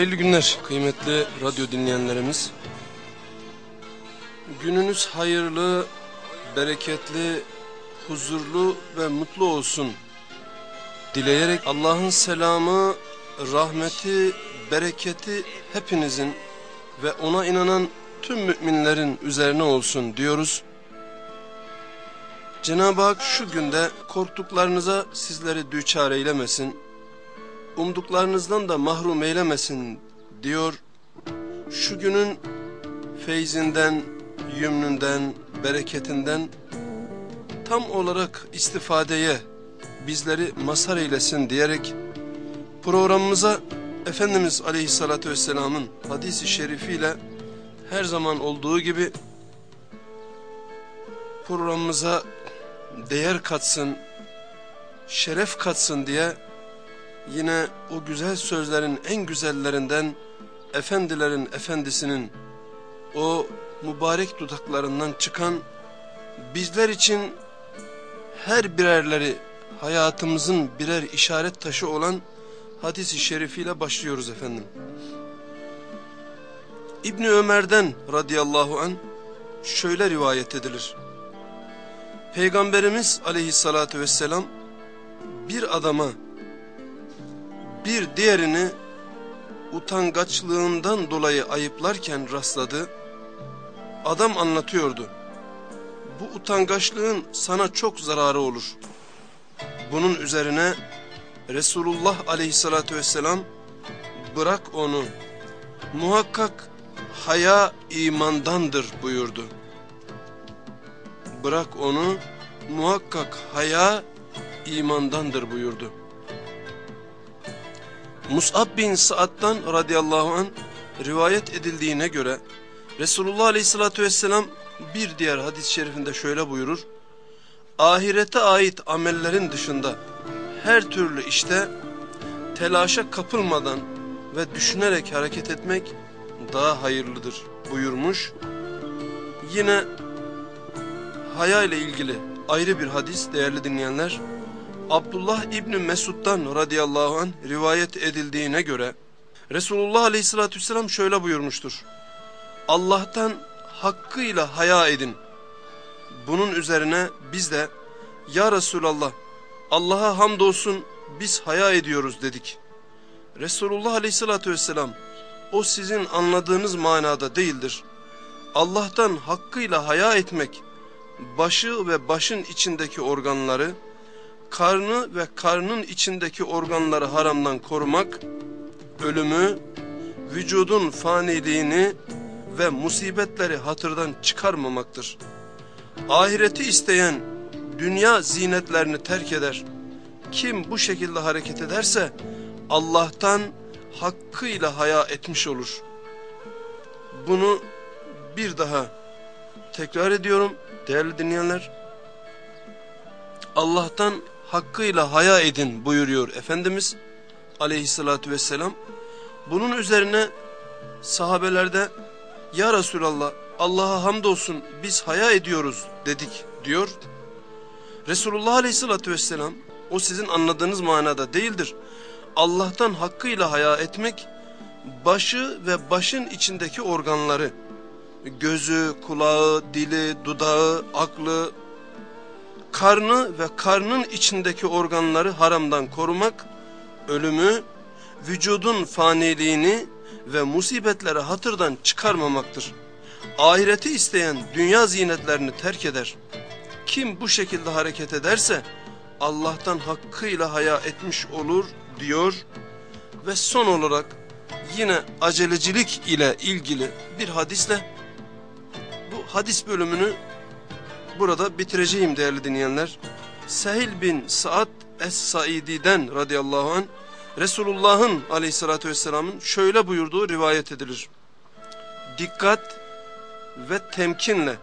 Hayırlı günler kıymetli radyo dinleyenlerimiz. Gününüz hayırlı, bereketli, huzurlu ve mutlu olsun. Dileyerek Allah'ın selamı, rahmeti, bereketi hepinizin ve ona inanan tüm müminlerin üzerine olsun diyoruz. Cenab-ı Hak şu günde korktuklarınıza sizleri düçar eylemesin umduklarınızdan da mahrum eylemesin diyor. Şu günün feyzinden, yümnünden, bereketinden tam olarak istifadeye bizleri mazhar eylesin diyerek programımıza Efendimiz Aleyhisselatü Vesselam'ın hadisi şerifiyle her zaman olduğu gibi programımıza değer katsın, şeref katsın diye yine o güzel sözlerin en güzellerinden efendilerin efendisinin o mübarek dudaklarından çıkan bizler için her birerleri hayatımızın birer işaret taşı olan hadisi şerifiyle başlıyoruz efendim. İbni Ömer'den radıyallahu an şöyle rivayet edilir. Peygamberimiz aleyhissalatü vesselam bir adama bir diğerini utangaçlığından dolayı ayıplarken rastladı. Adam anlatıyordu. Bu utangaçlığın sana çok zararı olur. Bunun üzerine Resulullah aleyhissalatü vesselam bırak onu muhakkak haya imandandır buyurdu. Bırak onu muhakkak haya imandandır buyurdu. Mus'ab bin Sa'd'dan radıyallahu an rivayet edildiğine göre Resulullah aleyhissalatü vesselam bir diğer hadis-i şerifinde şöyle buyurur. Ahirete ait amellerin dışında her türlü işte telaşa kapılmadan ve düşünerek hareket etmek daha hayırlıdır buyurmuş. Yine haya ile ilgili ayrı bir hadis değerli dinleyenler. Abdullah İbni Mesud'dan radıyallahu anh rivayet edildiğine göre Resulullah aleyhissalatü vesselam şöyle buyurmuştur. Allah'tan hakkıyla haya edin. Bunun üzerine biz de ya Resulallah Allah'a hamdolsun biz haya ediyoruz dedik. Resulullah aleyhissalatü vesselam o sizin anladığınız manada değildir. Allah'tan hakkıyla haya etmek başı ve başın içindeki organları karnı ve karnın içindeki organları haramdan korumak, ölümü, vücudun faniliğini ve musibetleri hatırdan çıkarmamaktır. Ahireti isteyen dünya zinetlerini terk eder. Kim bu şekilde hareket ederse Allah'tan hakkıyla haya etmiş olur. Bunu bir daha tekrar ediyorum değerli dinleyenler. Allah'tan hakkıyla haya edin buyuruyor Efendimiz aleyhissalatü vesselam. Bunun üzerine sahabelerde ya Resulallah Allah'a hamdolsun biz haya ediyoruz dedik diyor. Resulullah aleyhissalatü vesselam o sizin anladığınız manada değildir. Allah'tan hakkıyla haya etmek başı ve başın içindeki organları gözü, kulağı, dili, dudağı, aklı, karnı ve karnın içindeki organları haramdan korumak, ölümü, vücudun faniliğini ve musibetleri hatırdan çıkarmamaktır. Ahireti isteyen dünya zinetlerini terk eder. Kim bu şekilde hareket ederse Allah'tan hakkıyla haya etmiş olur diyor ve son olarak yine acelecilik ile ilgili bir hadisle bu hadis bölümünü burada bitireceğim değerli dinleyenler. Sehil bin Sa'd Es-Saidi'den radıyallahu anh Resulullah'ın aleyhissalatü vesselamın şöyle buyurduğu rivayet edilir. Dikkat ve temkinle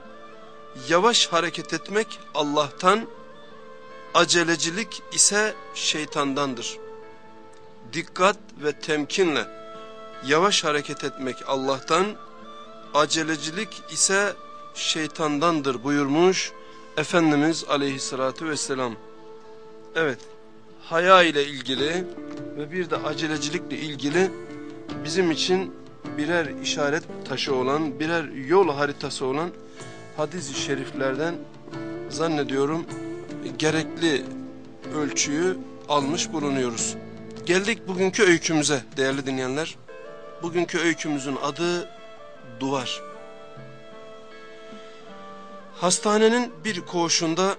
yavaş hareket etmek Allah'tan, acelecilik ise şeytandandır. Dikkat ve temkinle yavaş hareket etmek Allah'tan, acelecilik ise şeytandandır buyurmuş Efendimiz aleyhissalatü vesselam. Evet haya ile ilgili ve bir de acelecilikle ilgili bizim için birer işaret taşı olan, birer yol haritası olan hadis-i şeriflerden zannediyorum gerekli ölçüyü almış bulunuyoruz. Geldik bugünkü öykümüze değerli dinleyenler. Bugünkü öykümüzün adı Duvar. Hastanenin bir koğuşunda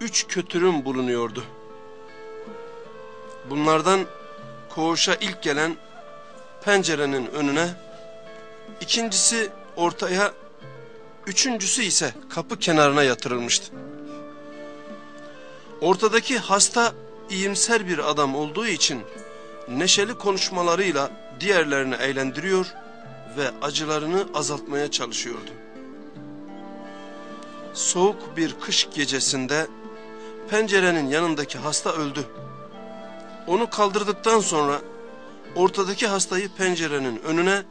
üç kötürüm bulunuyordu. Bunlardan koğuşa ilk gelen pencerenin önüne, ikincisi ortaya, üçüncüsü ise kapı kenarına yatırılmıştı. Ortadaki hasta iyimser bir adam olduğu için neşeli konuşmalarıyla diğerlerini eğlendiriyor ve acılarını azaltmaya çalışıyordu. Soğuk bir kış gecesinde pencerenin yanındaki hasta öldü. Onu kaldırdıktan sonra ortadaki hastayı pencerenin önüne,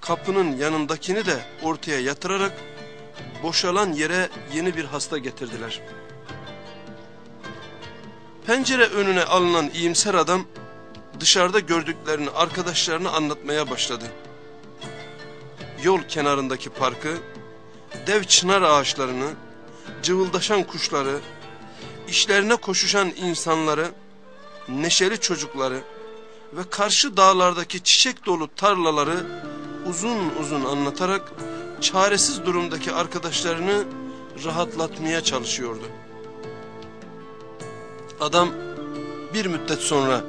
kapının yanındakini de ortaya yatırarak boşalan yere yeni bir hasta getirdiler. Pencere önüne alınan iyimser adam dışarıda gördüklerini arkadaşlarına anlatmaya başladı. Yol kenarındaki parkı, dev çınar ağaçlarını, cıvıldaşan kuşları, işlerine koşuşan insanları, neşeli çocukları ve karşı dağlardaki çiçek dolu tarlaları uzun uzun anlatarak çaresiz durumdaki arkadaşlarını rahatlatmaya çalışıyordu. Adam bir müddet sonra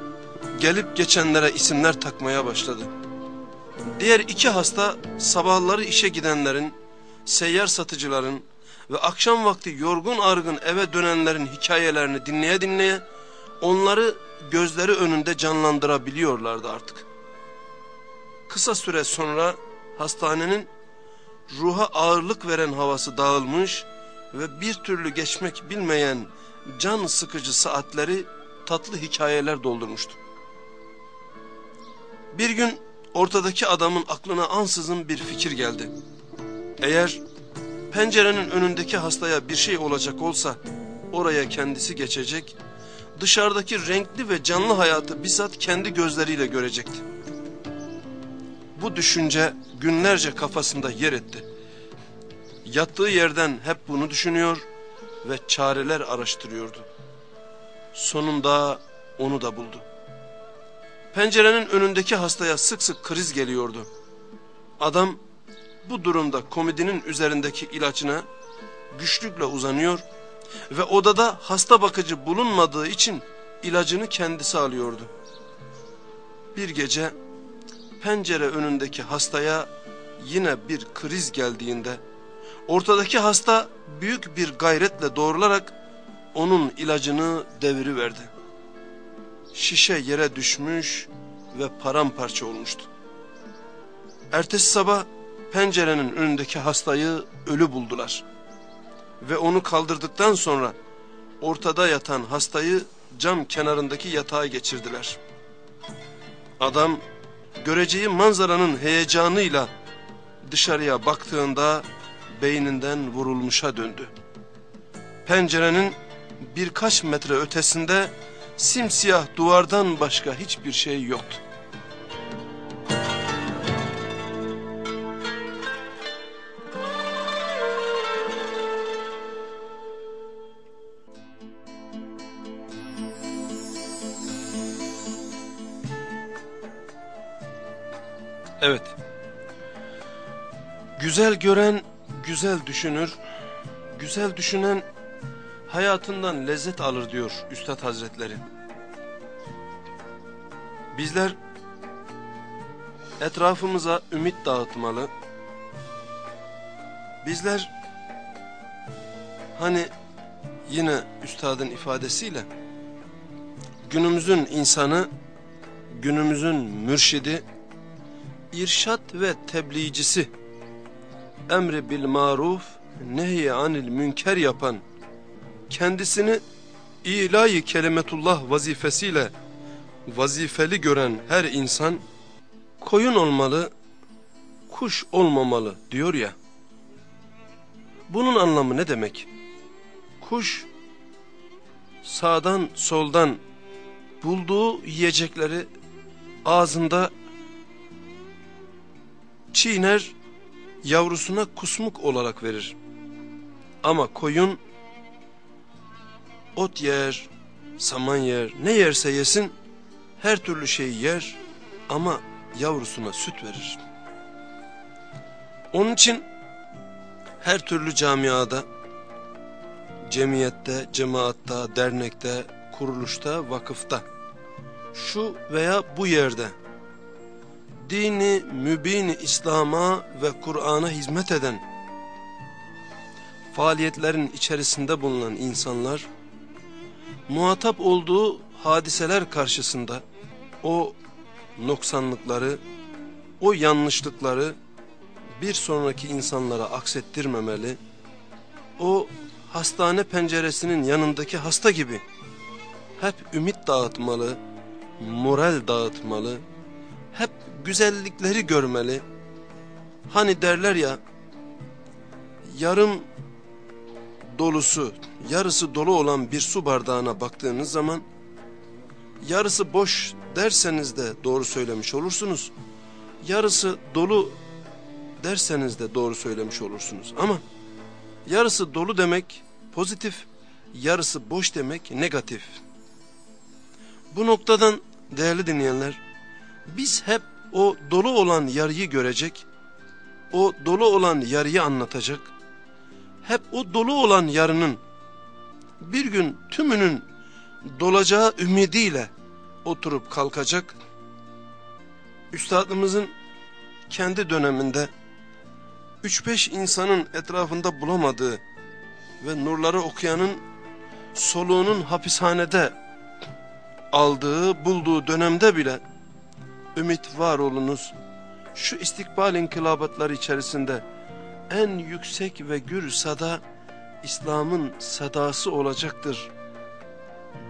gelip geçenlere isimler takmaya başladı. Diğer iki hasta sabahları işe gidenlerin, seyyar satıcıların ve akşam vakti yorgun argın eve dönenlerin hikayelerini dinleye dinleye onları gözleri önünde canlandırabiliyorlardı artık. Kısa süre sonra hastanenin ruha ağırlık veren havası dağılmış ve bir türlü geçmek bilmeyen can sıkıcı saatleri tatlı hikayeler doldurmuştu. Bir gün ortadaki adamın aklına ansızın bir fikir geldi. Eğer pencerenin önündeki hastaya bir şey olacak olsa oraya kendisi geçecek, dışarıdaki renkli ve canlı hayatı bizzat kendi gözleriyle görecekti. Bu düşünce günlerce kafasında yer etti. Yattığı yerden hep bunu düşünüyor ve çareler araştırıyordu. Sonunda onu da buldu. Pencerenin önündeki hastaya sık sık kriz geliyordu. Adam bu durumda komedinin üzerindeki ilacına güçlükle uzanıyor ve odada hasta bakıcı bulunmadığı için ilacını kendisi alıyordu. Bir gece pencere önündeki hastaya yine bir kriz geldiğinde ortadaki hasta büyük bir gayretle doğrularak onun ilacını deviriverdi. Şişe yere düşmüş ve paramparça olmuştu. Ertesi sabah pencerenin önündeki hastayı ölü buldular. Ve onu kaldırdıktan sonra ortada yatan hastayı cam kenarındaki yatağa geçirdiler. Adam göreceği manzaranın heyecanıyla dışarıya baktığında beyninden vurulmuşa döndü. Pencerenin birkaç metre ötesinde simsiyah duvardan başka hiçbir şey yoktu. Evet. Güzel gören güzel düşünür, güzel düşünen hayatından lezzet alır diyor Üstad Hazretleri. Bizler etrafımıza ümit dağıtmalı. Bizler hani yine üstadın ifadesiyle günümüzün insanı, günümüzün mürşidi, irşat ve tebliğcisi, emri bil maruf, nehy anil münker yapan, kendisini ilahi kelimetullah vazifesiyle vazifeli gören her insan, koyun olmalı, kuş olmamalı diyor ya. Bunun anlamı ne demek? Kuş sağdan soldan bulduğu yiyecekleri ağzında çiğner, yavrusuna kusmuk olarak verir. Ama koyun ot yer, saman yer, ne yerse yesin her türlü şeyi yer ama yavrusuna süt verir. Onun için her türlü camiada, cemiyette, cemaatta, dernekte, kuruluşta, vakıfta, şu veya bu yerde dini, mübini İslam'a ve Kur'an'a hizmet eden faaliyetlerin içerisinde bulunan insanlar muhatap olduğu hadiseler karşısında o noksanlıkları, o yanlışlıkları bir sonraki insanlara aksettirmemeli, o hastane penceresinin yanındaki hasta gibi hep ümit dağıtmalı, moral dağıtmalı, hep güzellikleri görmeli. Hani derler ya, yarım dolusu, yarısı dolu olan bir su bardağına baktığınız zaman, yarısı boş derseniz de doğru söylemiş olursunuz. Yarısı dolu derseniz de doğru söylemiş olursunuz. Ama yarısı dolu demek pozitif, yarısı boş demek negatif. Bu noktadan değerli dinleyenler, biz hep o dolu olan yarıyı görecek, o dolu olan yarıyı anlatacak, hep o dolu olan yarının bir gün tümünün dolacağı ümidiyle oturup kalkacak. Üstadımızın kendi döneminde 3-5 insanın etrafında bulamadığı ve nurları okuyanın soluğunun hapishanede aldığı, bulduğu dönemde bile ümit var olunuz. Şu istikbal inkılabatları içerisinde en yüksek ve gür sada İslam'ın sadası olacaktır.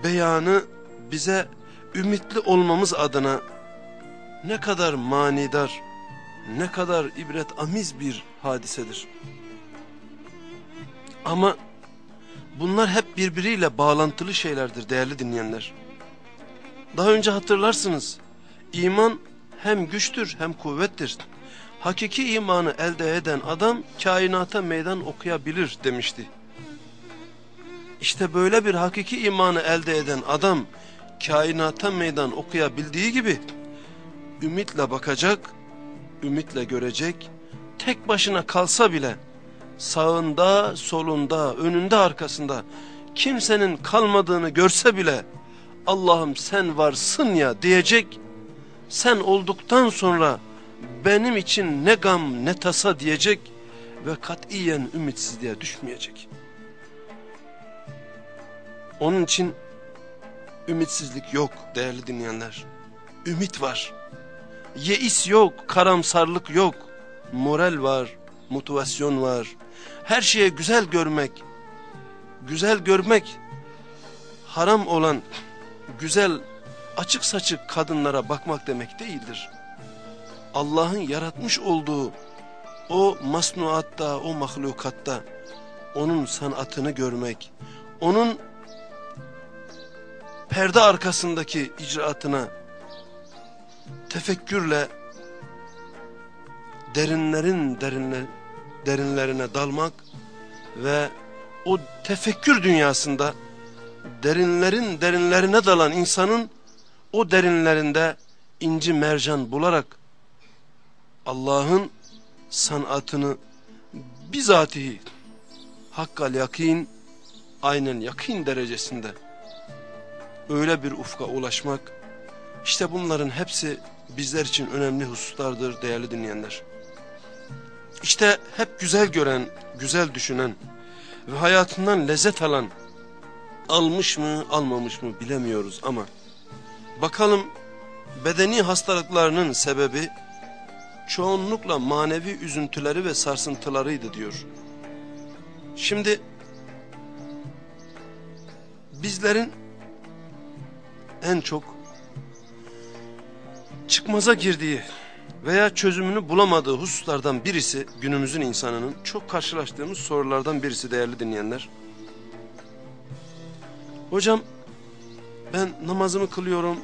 Beyanı bize ümitli olmamız adına ne kadar manidar, ne kadar ibret amiz bir hadisedir. Ama bunlar hep birbiriyle bağlantılı şeylerdir değerli dinleyenler. Daha önce hatırlarsınız, iman hem güçtür hem kuvvettir. Hakiki imanı elde eden adam kainata meydan okuyabilir demişti. İşte böyle bir hakiki imanı elde eden adam kainata meydan okuyabildiği gibi ümitle bakacak, ümitle görecek, tek başına kalsa bile sağında, solunda, önünde, arkasında kimsenin kalmadığını görse bile Allah'ım sen varsın ya diyecek, sen olduktan sonra benim için ne gam ne tasa diyecek ve katiyen ümitsizliğe düşmeyecek. Onun için ümitsizlik yok değerli dinleyenler. Ümit var. Yeis yok, karamsarlık yok. Moral var, motivasyon var. Her şeye güzel görmek, güzel görmek haram olan güzel açık saçık kadınlara bakmak demek değildir. Allah'ın yaratmış olduğu o masnuatta, o mahlukatta onun sanatını görmek, onun perde arkasındaki icraatına tefekkürle derinlerin derinle, derinlerine dalmak ve o tefekkür dünyasında derinlerin derinlerine dalan insanın o derinlerinde inci mercan bularak Allah'ın sanatını bizatihi hakkal yakin aynen yakin derecesinde öyle bir ufka ulaşmak işte bunların hepsi bizler için önemli hususlardır değerli dinleyenler. İşte hep güzel gören, güzel düşünen ve hayatından lezzet alan almış mı almamış mı bilemiyoruz ama bakalım bedeni hastalıklarının sebebi çoğunlukla manevi üzüntüleri ve sarsıntılarıydı diyor. Şimdi bizlerin en çok çıkmaza girdiği veya çözümünü bulamadığı hususlardan birisi günümüzün insanının çok karşılaştığımız sorulardan birisi değerli dinleyenler. Hocam ben namazımı kılıyorum,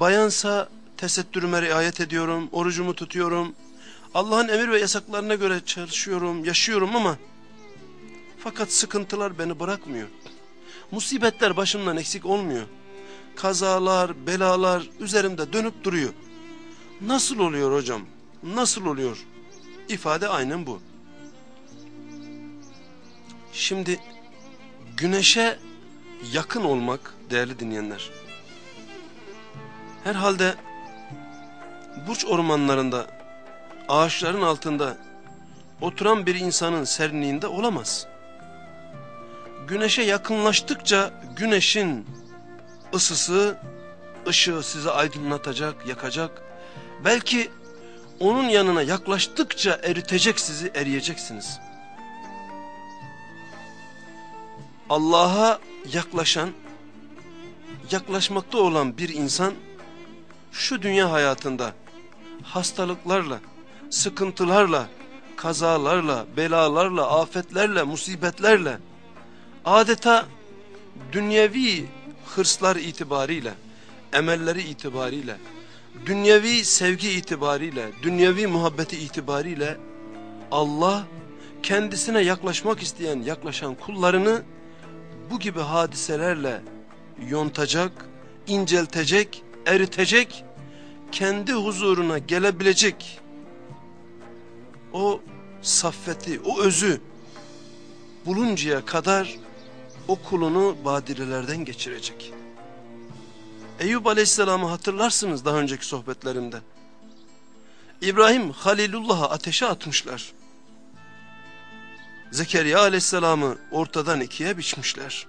bayansa tesettürüme riayet ediyorum, orucumu tutuyorum Allah'ın emir ve yasaklarına göre çalışıyorum, yaşıyorum ama fakat sıkıntılar beni bırakmıyor. Musibetler başımdan eksik olmuyor. Kazalar, belalar üzerimde dönüp duruyor. Nasıl oluyor hocam? Nasıl oluyor? İfade aynen bu. Şimdi güneşe yakın olmak değerli dinleyenler. Herhalde burç ormanlarında ağaçların altında oturan bir insanın serinliğinde olamaz. Güneşe yakınlaştıkça güneşin ısısı, ışığı sizi aydınlatacak, yakacak. Belki onun yanına yaklaştıkça eritecek sizi, eriyeceksiniz. Allah'a yaklaşan, yaklaşmakta olan bir insan şu dünya hayatında hastalıklarla, sıkıntılarla, kazalarla, belalarla, afetlerle, musibetlerle adeta dünyevi hırslar itibariyle, emelleri itibariyle, dünyevi sevgi itibariyle, dünyevi muhabbeti itibariyle Allah kendisine yaklaşmak isteyen, yaklaşan kullarını bu gibi hadiselerle yontacak, inceltecek, eritecek, kendi huzuruna gelebilecek o saffeti, o özü buluncaya kadar o kulunu badirelerden geçirecek. Eyüp Aleyhisselam'ı hatırlarsınız daha önceki sohbetlerimde. İbrahim Halilullah'ı ateşe atmışlar. Zekeriya Aleyhisselam'ı ortadan ikiye biçmişler.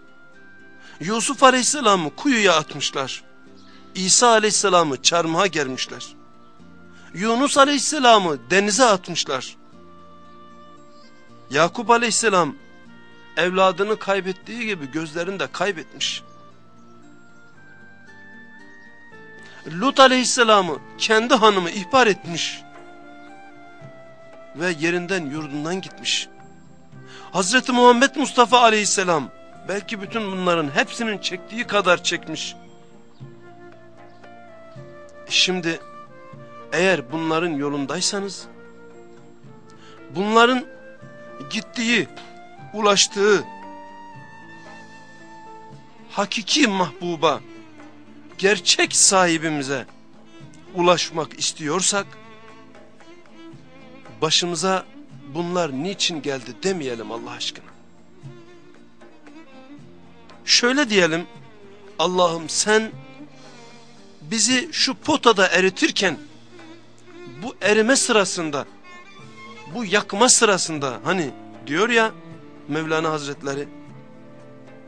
Yusuf Aleyhisselam'ı kuyuya atmışlar. İsa Aleyhisselam'ı çarmıha germişler. Yunus Aleyhisselam'ı denize atmışlar. Yakup Aleyhisselam evladını kaybettiği gibi gözlerini de kaybetmiş. Lut aleyhisselamı kendi hanımı ihbar etmiş. Ve yerinden yurdundan gitmiş. Hazreti Muhammed Mustafa aleyhisselam belki bütün bunların hepsinin çektiği kadar çekmiş. Şimdi eğer bunların yolundaysanız bunların gittiği ulaştığı hakiki mahbuba, gerçek sahibimize ulaşmak istiyorsak, başımıza bunlar niçin geldi demeyelim Allah aşkına. Şöyle diyelim, Allah'ım sen bizi şu potada eritirken, bu erime sırasında, bu yakma sırasında hani diyor ya, Mevlana Hazretleri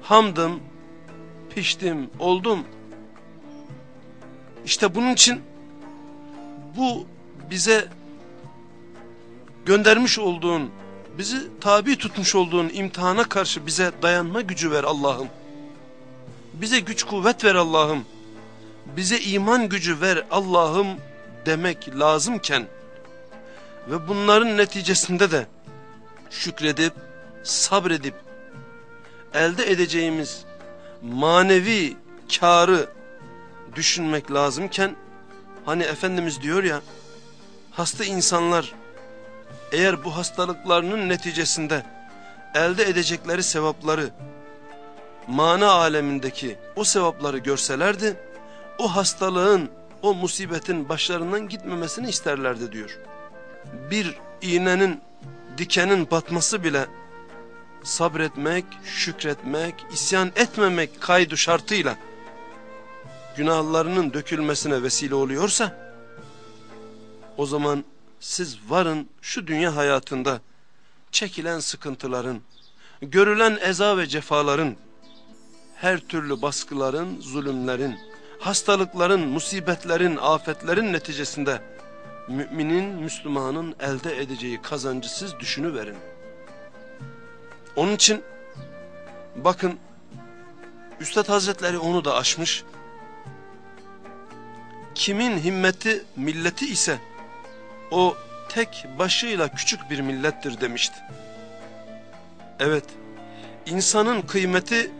hamdım, piştim, oldum. İşte bunun için bu bize göndermiş olduğun, bizi tabi tutmuş olduğun imtihana karşı bize dayanma gücü ver Allah'ım. Bize güç kuvvet ver Allah'ım. Bize iman gücü ver Allah'ım demek lazımken ve bunların neticesinde de şükredip sabredip elde edeceğimiz manevi karı düşünmek lazımken hani Efendimiz diyor ya hasta insanlar eğer bu hastalıklarının neticesinde elde edecekleri sevapları mana alemindeki o sevapları görselerdi o hastalığın o musibetin başlarından gitmemesini isterlerdi diyor. Bir iğnenin dikenin batması bile sabretmek, şükretmek, isyan etmemek kaydı şartıyla günahlarının dökülmesine vesile oluyorsa o zaman siz varın şu dünya hayatında çekilen sıkıntıların, görülen eza ve cefaların, her türlü baskıların, zulümlerin, hastalıkların, musibetlerin, afetlerin neticesinde müminin, Müslümanın elde edeceği kazancı siz düşünüverin. Onun için bakın Üstad Hazretleri onu da aşmış. Kimin himmeti milleti ise o tek başıyla küçük bir millettir demişti. Evet, insanın kıymeti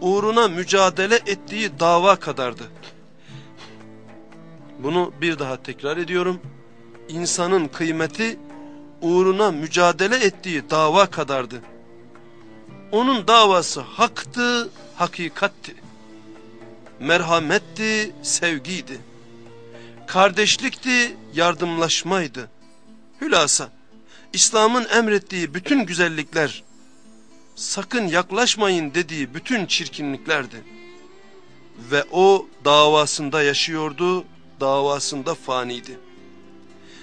uğruna mücadele ettiği dava kadardı. Bunu bir daha tekrar ediyorum. insanın kıymeti uğruna mücadele ettiği dava kadardı. Onun davası haktı, hakikatti. Merhametti, sevgiydi. Kardeşlikti, yardımlaşmaydı. Hülasa, İslam'ın emrettiği bütün güzellikler, sakın yaklaşmayın dediği bütün çirkinliklerdi. Ve o davasında yaşıyordu, davasında faniydi.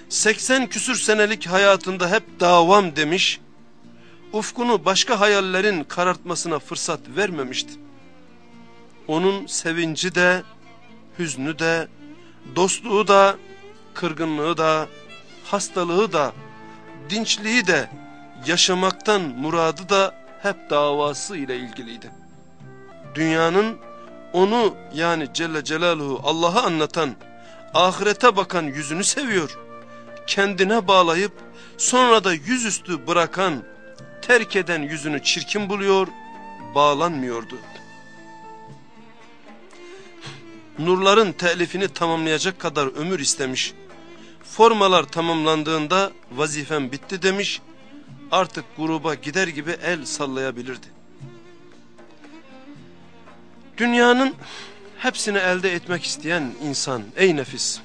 80 küsür senelik hayatında hep davam demiş, ufkunu başka hayallerin karartmasına fırsat vermemişti. Onun sevinci de, hüznü de, dostluğu da, kırgınlığı da, hastalığı da, dinçliği de, yaşamaktan muradı da hep davası ile ilgiliydi. Dünyanın onu yani Celle Celaluhu Allah'a anlatan, ahirete bakan yüzünü seviyor. Kendine bağlayıp sonra da yüzüstü bırakan, terk eden yüzünü çirkin buluyor, bağlanmıyordu. Nurların telifini tamamlayacak kadar ömür istemiş. Formalar tamamlandığında vazifem bitti demiş. Artık gruba gider gibi el sallayabilirdi. Dünyanın hepsini elde etmek isteyen insan ey nefis.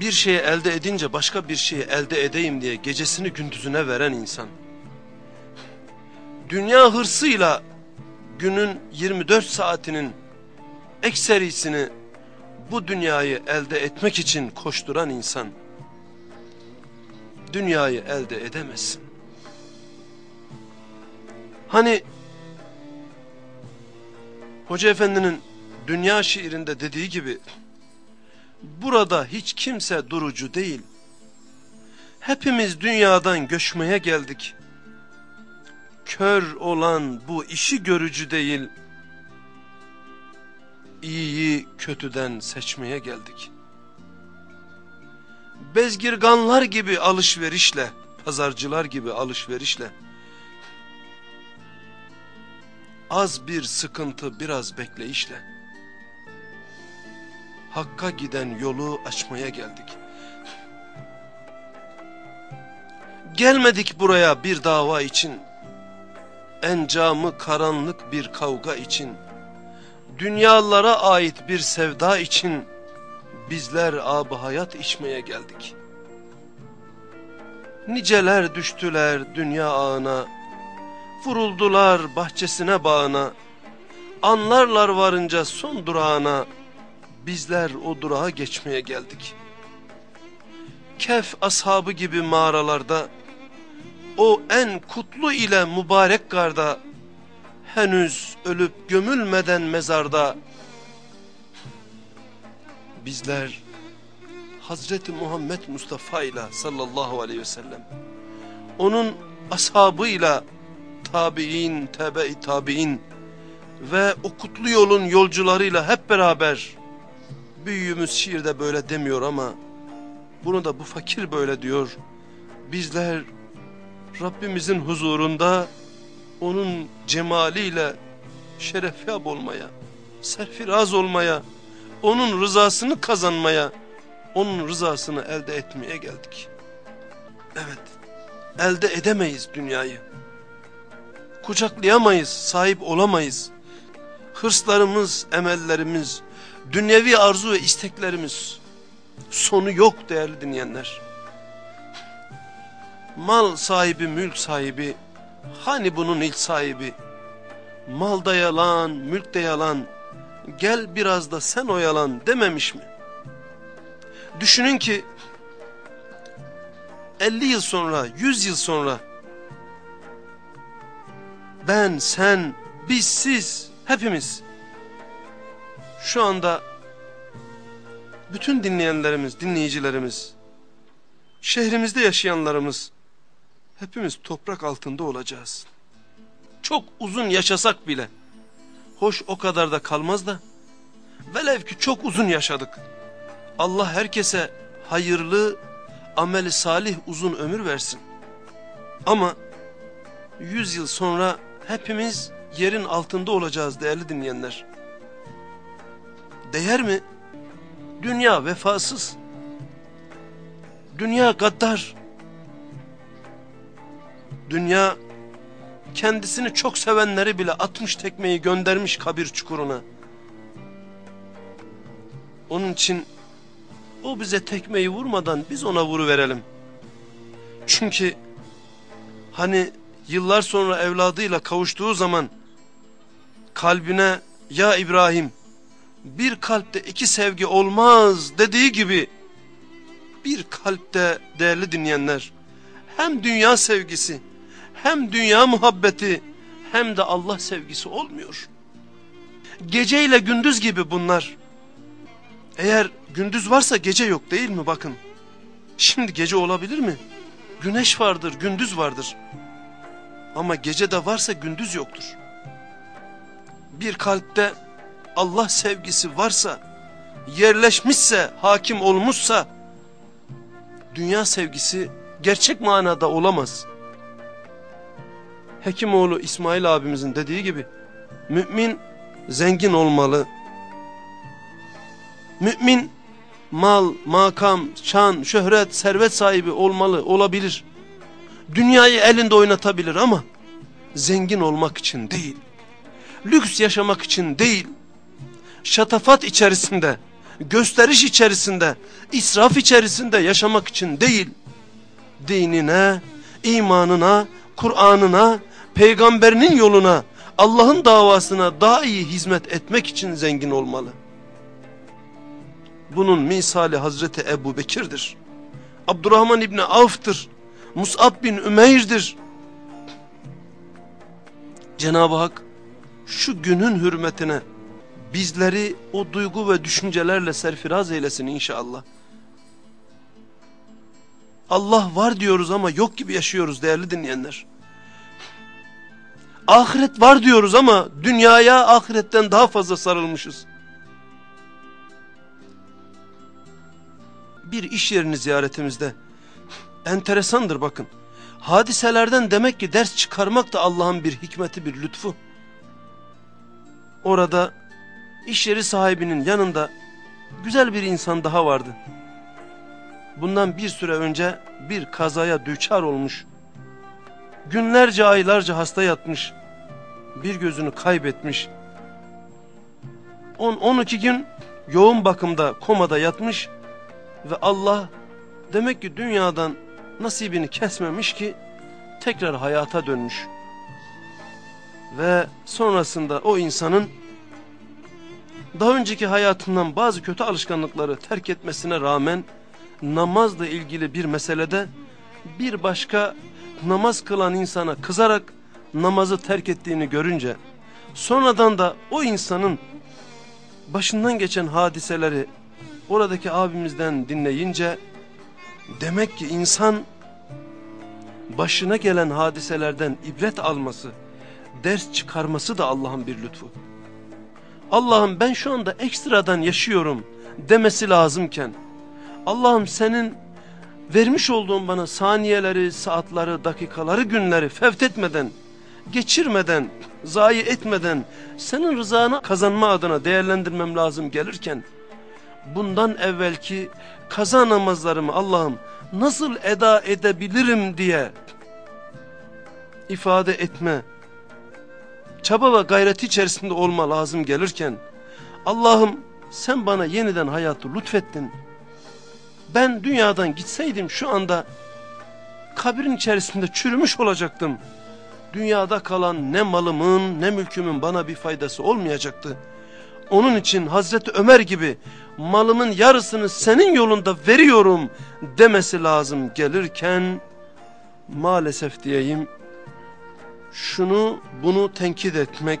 Bir şeyi elde edince başka bir şeyi elde edeyim diye gecesini gündüzüne veren insan. Dünya hırsıyla günün 24 saatinin ekserisini bu dünyayı elde etmek için koşturan insan. Dünyayı elde edemezsin. Hani Hoca Efendi'nin dünya şiirinde dediği gibi burada hiç kimse durucu değil. Hepimiz dünyadan göçmeye geldik. Kör olan bu işi görücü değil. İyiyi kötüden seçmeye geldik. Bezgirganlar gibi alışverişle, pazarcılar gibi alışverişle az bir sıkıntı biraz bekleyişle Hakk'a giden yolu açmaya geldik. Gelmedik buraya bir dava için, encamı karanlık bir kavga için, dünyalara ait bir sevda için bizler ab hayat içmeye geldik. Niceler düştüler dünya ağına, Vuruldular bahçesine bağına, anlarlar varınca son durağına, bizler o durağa geçmeye geldik. Kef ashabı gibi mağaralarda, o en kutlu ile mübarek garda, henüz ölüp gömülmeden mezarda, bizler Hazreti Muhammed Mustafa ile sallallahu aleyhi ve sellem, onun ashabıyla, tabi'in, tebe-i tabi'in ve o kutlu yolun yolcularıyla hep beraber büyüğümüz şiirde böyle demiyor ama bunu da bu fakir böyle diyor. Bizler Rabbimizin huzurunda onun cemaliyle şerefyab olmaya, serfiraz olmaya, onun rızasını kazanmaya, onun rızasını elde etmeye geldik. Evet, elde edemeyiz dünyayı kucaklayamayız, sahip olamayız. Hırslarımız, emellerimiz, dünyevi arzu ve isteklerimiz sonu yok değerli dinleyenler. Mal sahibi, mülk sahibi, hani bunun ilk sahibi? Malda yalan, mülkte yalan, gel biraz da sen oyalan dememiş mi? Düşünün ki 50 yıl sonra, 100 yıl sonra ben, sen, biz, siz, hepimiz. Şu anda bütün dinleyenlerimiz, dinleyicilerimiz, şehrimizde yaşayanlarımız hepimiz toprak altında olacağız. Çok uzun yaşasak bile, hoş o kadar da kalmaz da, velev ki çok uzun yaşadık. Allah herkese hayırlı, ameli salih uzun ömür versin. Ama yüz yıl sonra hepimiz yerin altında olacağız değerli dinleyenler. Değer mi? Dünya vefasız. Dünya gaddar. Dünya kendisini çok sevenleri bile atmış tekmeyi göndermiş kabir çukuruna. Onun için o bize tekmeyi vurmadan biz ona vuru verelim. Çünkü hani yıllar sonra evladıyla kavuştuğu zaman kalbine ya İbrahim bir kalpte iki sevgi olmaz dediği gibi bir kalpte değerli dinleyenler hem dünya sevgisi hem dünya muhabbeti hem de Allah sevgisi olmuyor. Gece ile gündüz gibi bunlar. Eğer gündüz varsa gece yok değil mi bakın. Şimdi gece olabilir mi? Güneş vardır, gündüz vardır. Ama gece de varsa gündüz yoktur. Bir kalpte Allah sevgisi varsa, yerleşmişse, hakim olmuşsa, dünya sevgisi gerçek manada olamaz. Hekimoğlu İsmail abimizin dediği gibi, mümin zengin olmalı. Mümin mal, makam, şan, şöhret, servet sahibi olmalı, olabilir. Dünyayı elinde oynatabilir ama zengin olmak için değil. Lüks yaşamak için değil. Şatafat içerisinde, gösteriş içerisinde, israf içerisinde yaşamak için değil. Dinine, imanına, Kur'an'ına, peygamberinin yoluna, Allah'ın davasına daha iyi hizmet etmek için zengin olmalı. Bunun misali Hazreti Ebu Bekir'dir. Abdurrahman İbni Avf'tır. Mus'ab bin Ümeyr'dir. Cenab-ı Hak şu günün hürmetine bizleri o duygu ve düşüncelerle serfiraz eylesin inşallah. Allah var diyoruz ama yok gibi yaşıyoruz değerli dinleyenler. Ahiret var diyoruz ama dünyaya ahiretten daha fazla sarılmışız. Bir iş yerini ziyaretimizde enteresandır bakın. Hadiselerden demek ki ders çıkarmak da Allah'ın bir hikmeti bir lütfu. Orada iş yeri sahibinin yanında güzel bir insan daha vardı. Bundan bir süre önce bir kazaya düçar olmuş. Günlerce aylarca hasta yatmış. Bir gözünü kaybetmiş. 10-12 gün yoğun bakımda komada yatmış ve Allah demek ki dünyadan nasibini kesmemiş ki tekrar hayata dönmüş. Ve sonrasında o insanın daha önceki hayatından bazı kötü alışkanlıkları terk etmesine rağmen namazla ilgili bir meselede bir başka namaz kılan insana kızarak namazı terk ettiğini görünce sonradan da o insanın başından geçen hadiseleri oradaki abimizden dinleyince demek ki insan başına gelen hadiselerden ibret alması, ders çıkarması da Allah'ın bir lütfu. Allah'ım ben şu anda ekstradan yaşıyorum demesi lazımken Allah'ım senin vermiş olduğun bana saniyeleri, saatleri, dakikaları, günleri fevtetmeden, geçirmeden, zayi etmeden senin rızanı kazanma adına değerlendirmem lazım gelirken bundan evvelki kaza namazlarımı Allah'ım nasıl eda edebilirim diye ifade etme, çaba ve gayreti içerisinde olma lazım gelirken Allah'ım sen bana yeniden hayatı lütfettin. Ben dünyadan gitseydim şu anda kabrin içerisinde çürümüş olacaktım. Dünyada kalan ne malımın ne mülkümün bana bir faydası olmayacaktı. Onun için Hazreti Ömer gibi malımın yarısını senin yolunda veriyorum demesi lazım gelirken maalesef diyeyim şunu bunu tenkit etmek,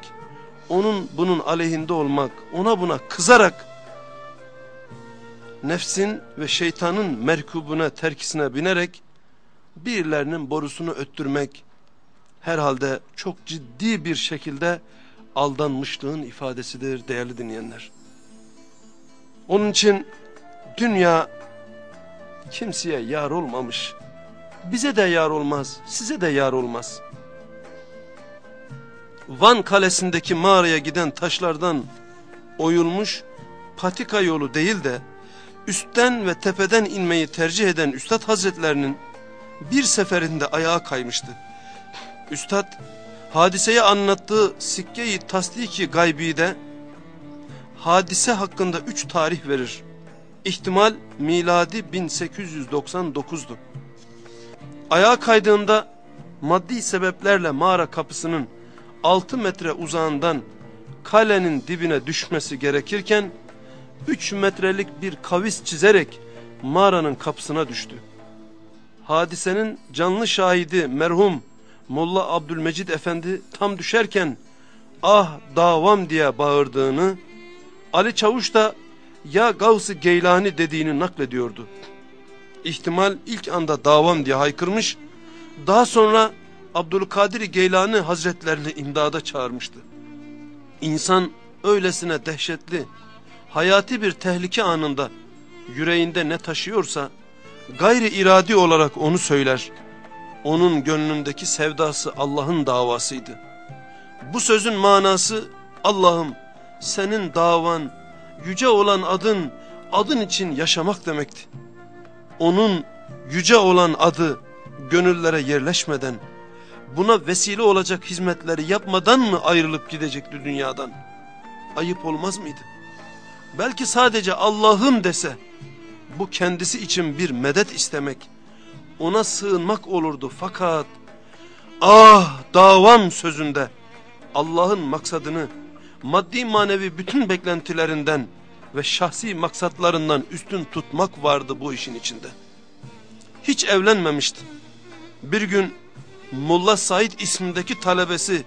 onun bunun aleyhinde olmak, ona buna kızarak nefsin ve şeytanın merkubuna terkisine binerek birilerinin borusunu öttürmek herhalde çok ciddi bir şekilde aldanmışlığın ifadesidir değerli dinleyenler. Onun için dünya kimseye yar olmamış. Bize de yar olmaz, size de yar olmaz. Van kalesindeki mağaraya giden taşlardan oyulmuş patika yolu değil de üstten ve tepeden inmeyi tercih eden Üstad Hazretlerinin bir seferinde ayağa kaymıştı. Üstad hadiseyi anlattığı Sikke-i Tasdiki Gaybi'de hadise hakkında üç tarih verir. İhtimal miladi 1899'du. Ayağa kaydığında maddi sebeplerle mağara kapısının 6 metre uzağından kalenin dibine düşmesi gerekirken 3 metrelik bir kavis çizerek mağaranın kapısına düştü. Hadisenin canlı şahidi merhum Molla Abdülmecid Efendi tam düşerken ah davam diye bağırdığını Ali Çavuş da ya Gavs-ı Geylani dediğini naklediyordu. İhtimal ilk anda davam diye haykırmış daha sonra Abdülkadir Geylani Hazretlerini imdada çağırmıştı. İnsan öylesine dehşetli, hayati bir tehlike anında yüreğinde ne taşıyorsa gayri iradi olarak onu söyler. Onun gönlündeki sevdası Allah'ın davasıydı. Bu sözün manası Allah'ım senin davan, yüce olan adın, adın için yaşamak demekti. Onun yüce olan adı gönüllere yerleşmeden, buna vesile olacak hizmetleri yapmadan mı ayrılıp gidecekti dünyadan? Ayıp olmaz mıydı? Belki sadece Allah'ım dese, bu kendisi için bir medet istemek, ona sığınmak olurdu fakat, ah davam sözünde, Allah'ın maksadını, maddi manevi bütün beklentilerinden ve şahsi maksatlarından üstün tutmak vardı bu işin içinde. Hiç evlenmemişti. Bir gün Molla Said ismindeki talebesi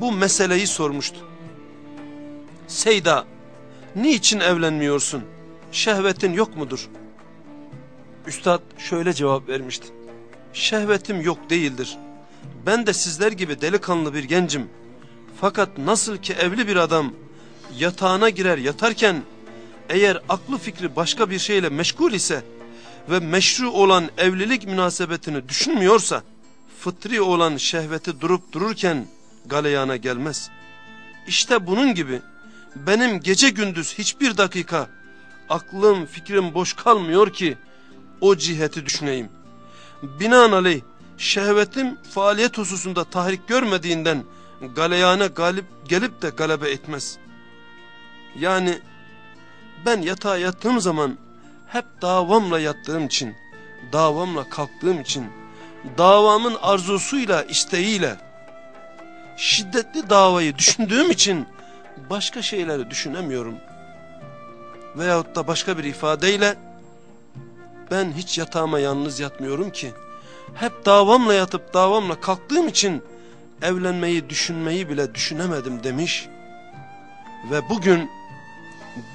bu meseleyi sormuştu. Seyda, niçin evlenmiyorsun? Şehvetin yok mudur? Üstad şöyle cevap vermişti. Şehvetim yok değildir. Ben de sizler gibi delikanlı bir gencim. Fakat nasıl ki evli bir adam yatağına girer yatarken eğer aklı fikri başka bir şeyle meşgul ise ve meşru olan evlilik münasebetini düşünmüyorsa fıtri olan şehveti durup dururken galeyana gelmez. İşte bunun gibi benim gece gündüz hiçbir dakika aklım fikrim boş kalmıyor ki o ciheti düşüneyim. Binaenaleyh şehvetim faaliyet hususunda tahrik görmediğinden galeyana galip gelip de galebe etmez. Yani ben yatağa yattığım zaman hep davamla yattığım için, davamla kalktığım için, davamın arzusuyla, isteğiyle, şiddetli davayı düşündüğüm için başka şeyleri düşünemiyorum. Veyahut da başka bir ifadeyle, ben hiç yatağıma yalnız yatmıyorum ki, hep davamla yatıp davamla kalktığım için evlenmeyi düşünmeyi bile düşünemedim demiş. Ve bugün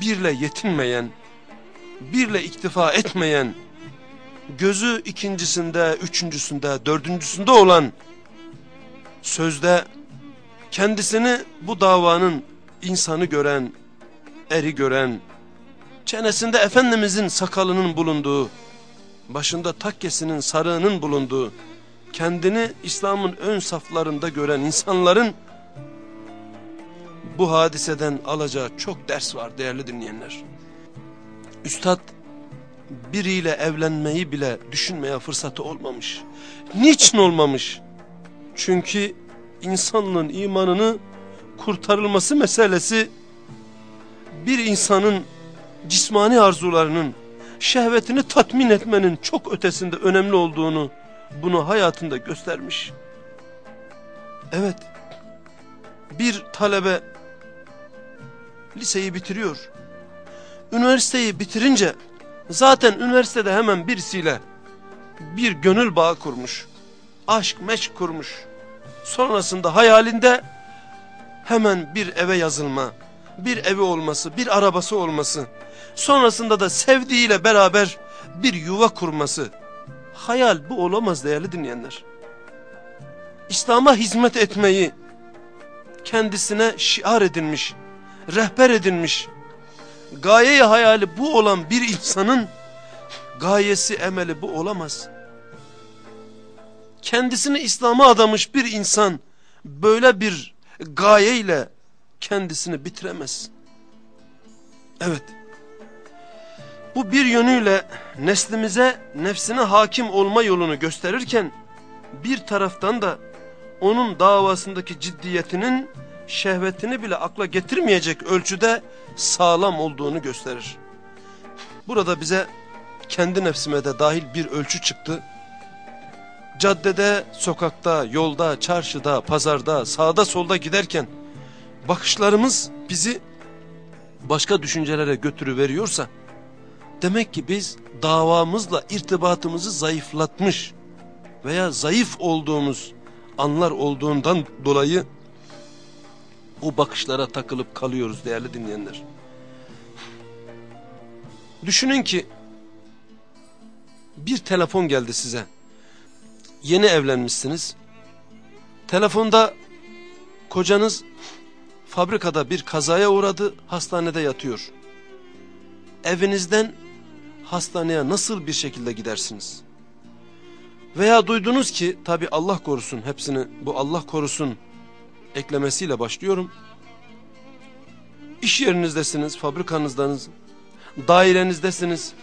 birle yetinmeyen, birle iktifa etmeyen, gözü ikincisinde, üçüncüsünde, dördüncüsünde olan sözde kendisini bu davanın insanı gören, eri gören, çenesinde Efendimizin sakalının bulunduğu, başında takkesinin sarığının bulunduğu, kendini İslam'ın ön saflarında gören insanların bu hadiseden alacağı çok ders var değerli dinleyenler. Üstad biriyle evlenmeyi bile düşünmeye fırsatı olmamış. Niçin olmamış? Çünkü insanlığın imanını kurtarılması meselesi bir insanın cismani arzularının, şehvetini tatmin etmenin çok ötesinde önemli olduğunu bunu hayatında göstermiş. Evet, bir talebe liseyi bitiriyor. Üniversiteyi bitirince zaten üniversitede hemen birisiyle bir gönül bağı kurmuş. Aşk meşk kurmuş. Sonrasında hayalinde hemen bir eve yazılma, bir evi olması, bir arabası olması, sonrasında da sevdiğiyle beraber bir yuva kurması. Hayal bu olamaz değerli dinleyenler. İslam'a hizmet etmeyi kendisine şiar edinmiş, rehber edinmiş, gayeyi hayali bu olan bir insanın gayesi emeli bu olamaz. Kendisini İslam'a adamış bir insan böyle bir gayeyle kendisini bitiremez. Evet. Bu bir yönüyle neslimize nefsine hakim olma yolunu gösterirken bir taraftan da onun davasındaki ciddiyetinin şehvetini bile akla getirmeyecek ölçüde sağlam olduğunu gösterir. Burada bize kendi nefsime de dahil bir ölçü çıktı. Caddede, sokakta, yolda, çarşıda, pazarda, sağda solda giderken bakışlarımız bizi başka düşüncelere götürüveriyorsa demek ki biz davamızla irtibatımızı zayıflatmış veya zayıf olduğumuz anlar olduğundan dolayı o bakışlara takılıp kalıyoruz değerli dinleyenler. Düşünün ki bir telefon geldi size. Yeni evlenmişsiniz. Telefonda kocanız fabrikada bir kazaya uğradı, hastanede yatıyor. Evinizden hastaneye nasıl bir şekilde gidersiniz? Veya duydunuz ki tabi Allah korusun hepsini bu Allah korusun eklemesiyle başlıyorum. İş yerinizdesiniz, fabrikanızdasınız, dairenizdesiniz,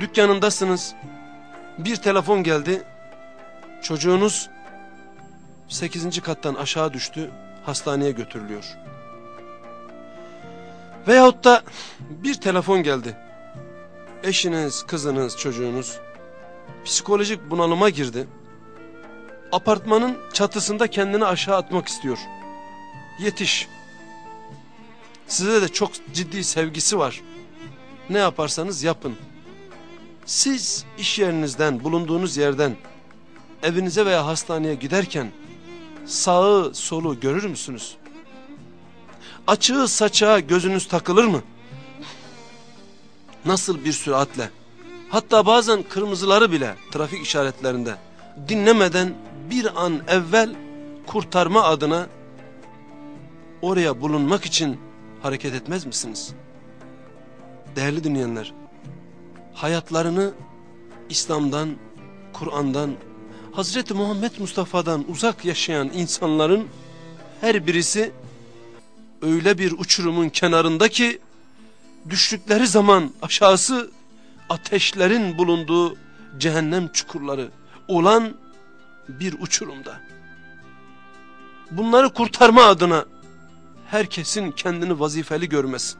dükkanındasınız. Bir telefon geldi. Çocuğunuz 8. kattan aşağı düştü, hastaneye götürülüyor. Veyahut da bir telefon geldi. Eşiniz, kızınız, çocuğunuz psikolojik bunalıma girdi. Apartmanın çatısında kendini aşağı atmak istiyor. Yetiş. Size de çok ciddi sevgisi var. Ne yaparsanız yapın. Siz iş yerinizden, bulunduğunuz yerden evinize veya hastaneye giderken sağı solu görür müsünüz? Açığı saçağı gözünüz takılır mı? Nasıl bir süratle? Hatta bazen kırmızıları bile trafik işaretlerinde dinlemeden bir an evvel kurtarma adına oraya bulunmak için hareket etmez misiniz? Değerli dinleyenler, hayatlarını İslam'dan, Kur'an'dan, Hazreti Muhammed Mustafa'dan uzak yaşayan insanların her birisi öyle bir uçurumun kenarındaki düştükleri zaman aşağısı ateşlerin bulunduğu cehennem çukurları olan bir uçurumda. Bunları kurtarma adına herkesin kendini vazifeli görmesi.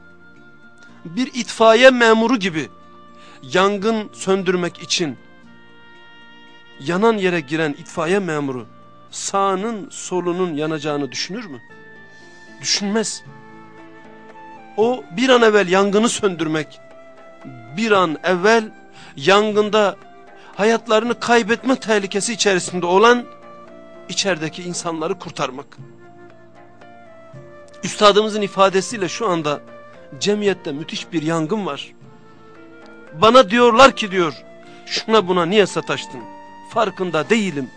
Bir itfaiye memuru gibi yangın söndürmek için yanan yere giren itfaiye memuru sağının solunun yanacağını düşünür mü? Düşünmez. O bir an evvel yangını söndürmek, bir an evvel yangında hayatlarını kaybetme tehlikesi içerisinde olan içerideki insanları kurtarmak. Üstadımızın ifadesiyle şu anda cemiyette müthiş bir yangın var. Bana diyorlar ki diyor, şuna buna niye sataştın? Farkında değilim.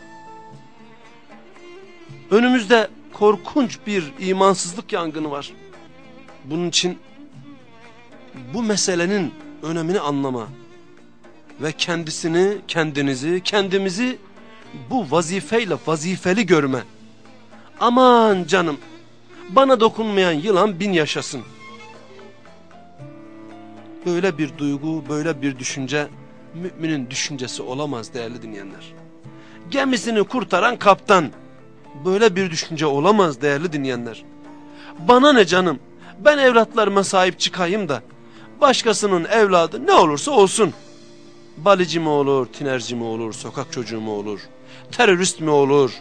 Önümüzde korkunç bir imansızlık yangını var. Bunun için bu meselenin önemini anlama ve kendisini, kendinizi, kendimizi bu vazifeyle vazifeli görme. Aman canım, bana dokunmayan yılan bin yaşasın. Böyle bir duygu, böyle bir düşünce müminin düşüncesi olamaz değerli dinleyenler. Gemisini kurtaran kaptan, böyle bir düşünce olamaz değerli dinleyenler. Bana ne canım, ben evlatlarıma sahip çıkayım da, başkasının evladı ne olursa olsun. Balici mi olur, tinerci mi olur, sokak çocuğu mu olur, terörist mi olur,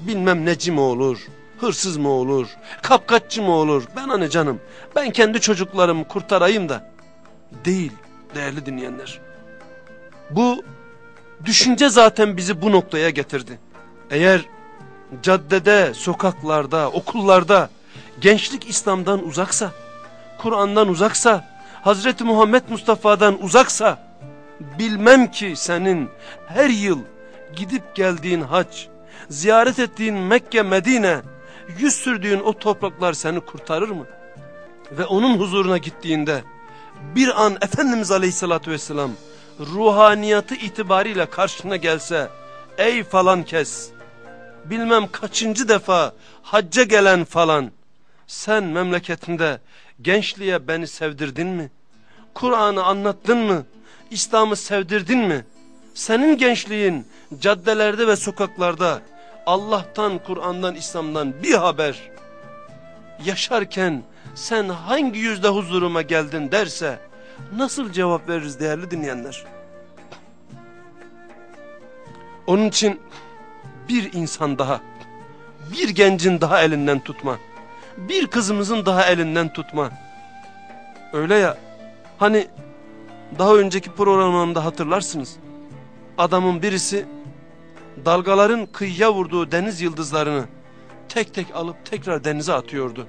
bilmem neci mi olur, hırsız mı olur, kapkaççı mı olur, ben hani canım, ben kendi çocuklarımı kurtarayım da. Değil değerli dinleyenler. Bu düşünce zaten bizi bu noktaya getirdi. Eğer caddede, sokaklarda, okullarda gençlik İslam'dan uzaksa, Kur'an'dan uzaksa, Hazreti Muhammed Mustafa'dan uzaksa, bilmem ki senin her yıl gidip geldiğin hac, ziyaret ettiğin Mekke, Medine, yüz sürdüğün o topraklar seni kurtarır mı? Ve onun huzuruna gittiğinde bir an Efendimiz Aleyhisselatü Vesselam ruhaniyatı itibariyle karşına gelse, ey falan kes, bilmem kaçıncı defa hacca gelen falan, sen memleketinde gençliğe beni sevdirdin mi? Kur'an'ı anlattın mı? İslam'ı sevdirdin mi? Senin gençliğin caddelerde ve sokaklarda Allah'tan, Kur'an'dan, İslam'dan bir haber yaşarken sen hangi yüzde huzuruma geldin derse nasıl cevap veririz değerli dinleyenler? Onun için bir insan daha, bir gencin daha elinden tutma, bir kızımızın daha elinden tutma. Öyle ya, hani daha önceki programımda hatırlarsınız. Adamın birisi dalgaların kıyıya vurduğu deniz yıldızlarını tek tek alıp tekrar denize atıyordu.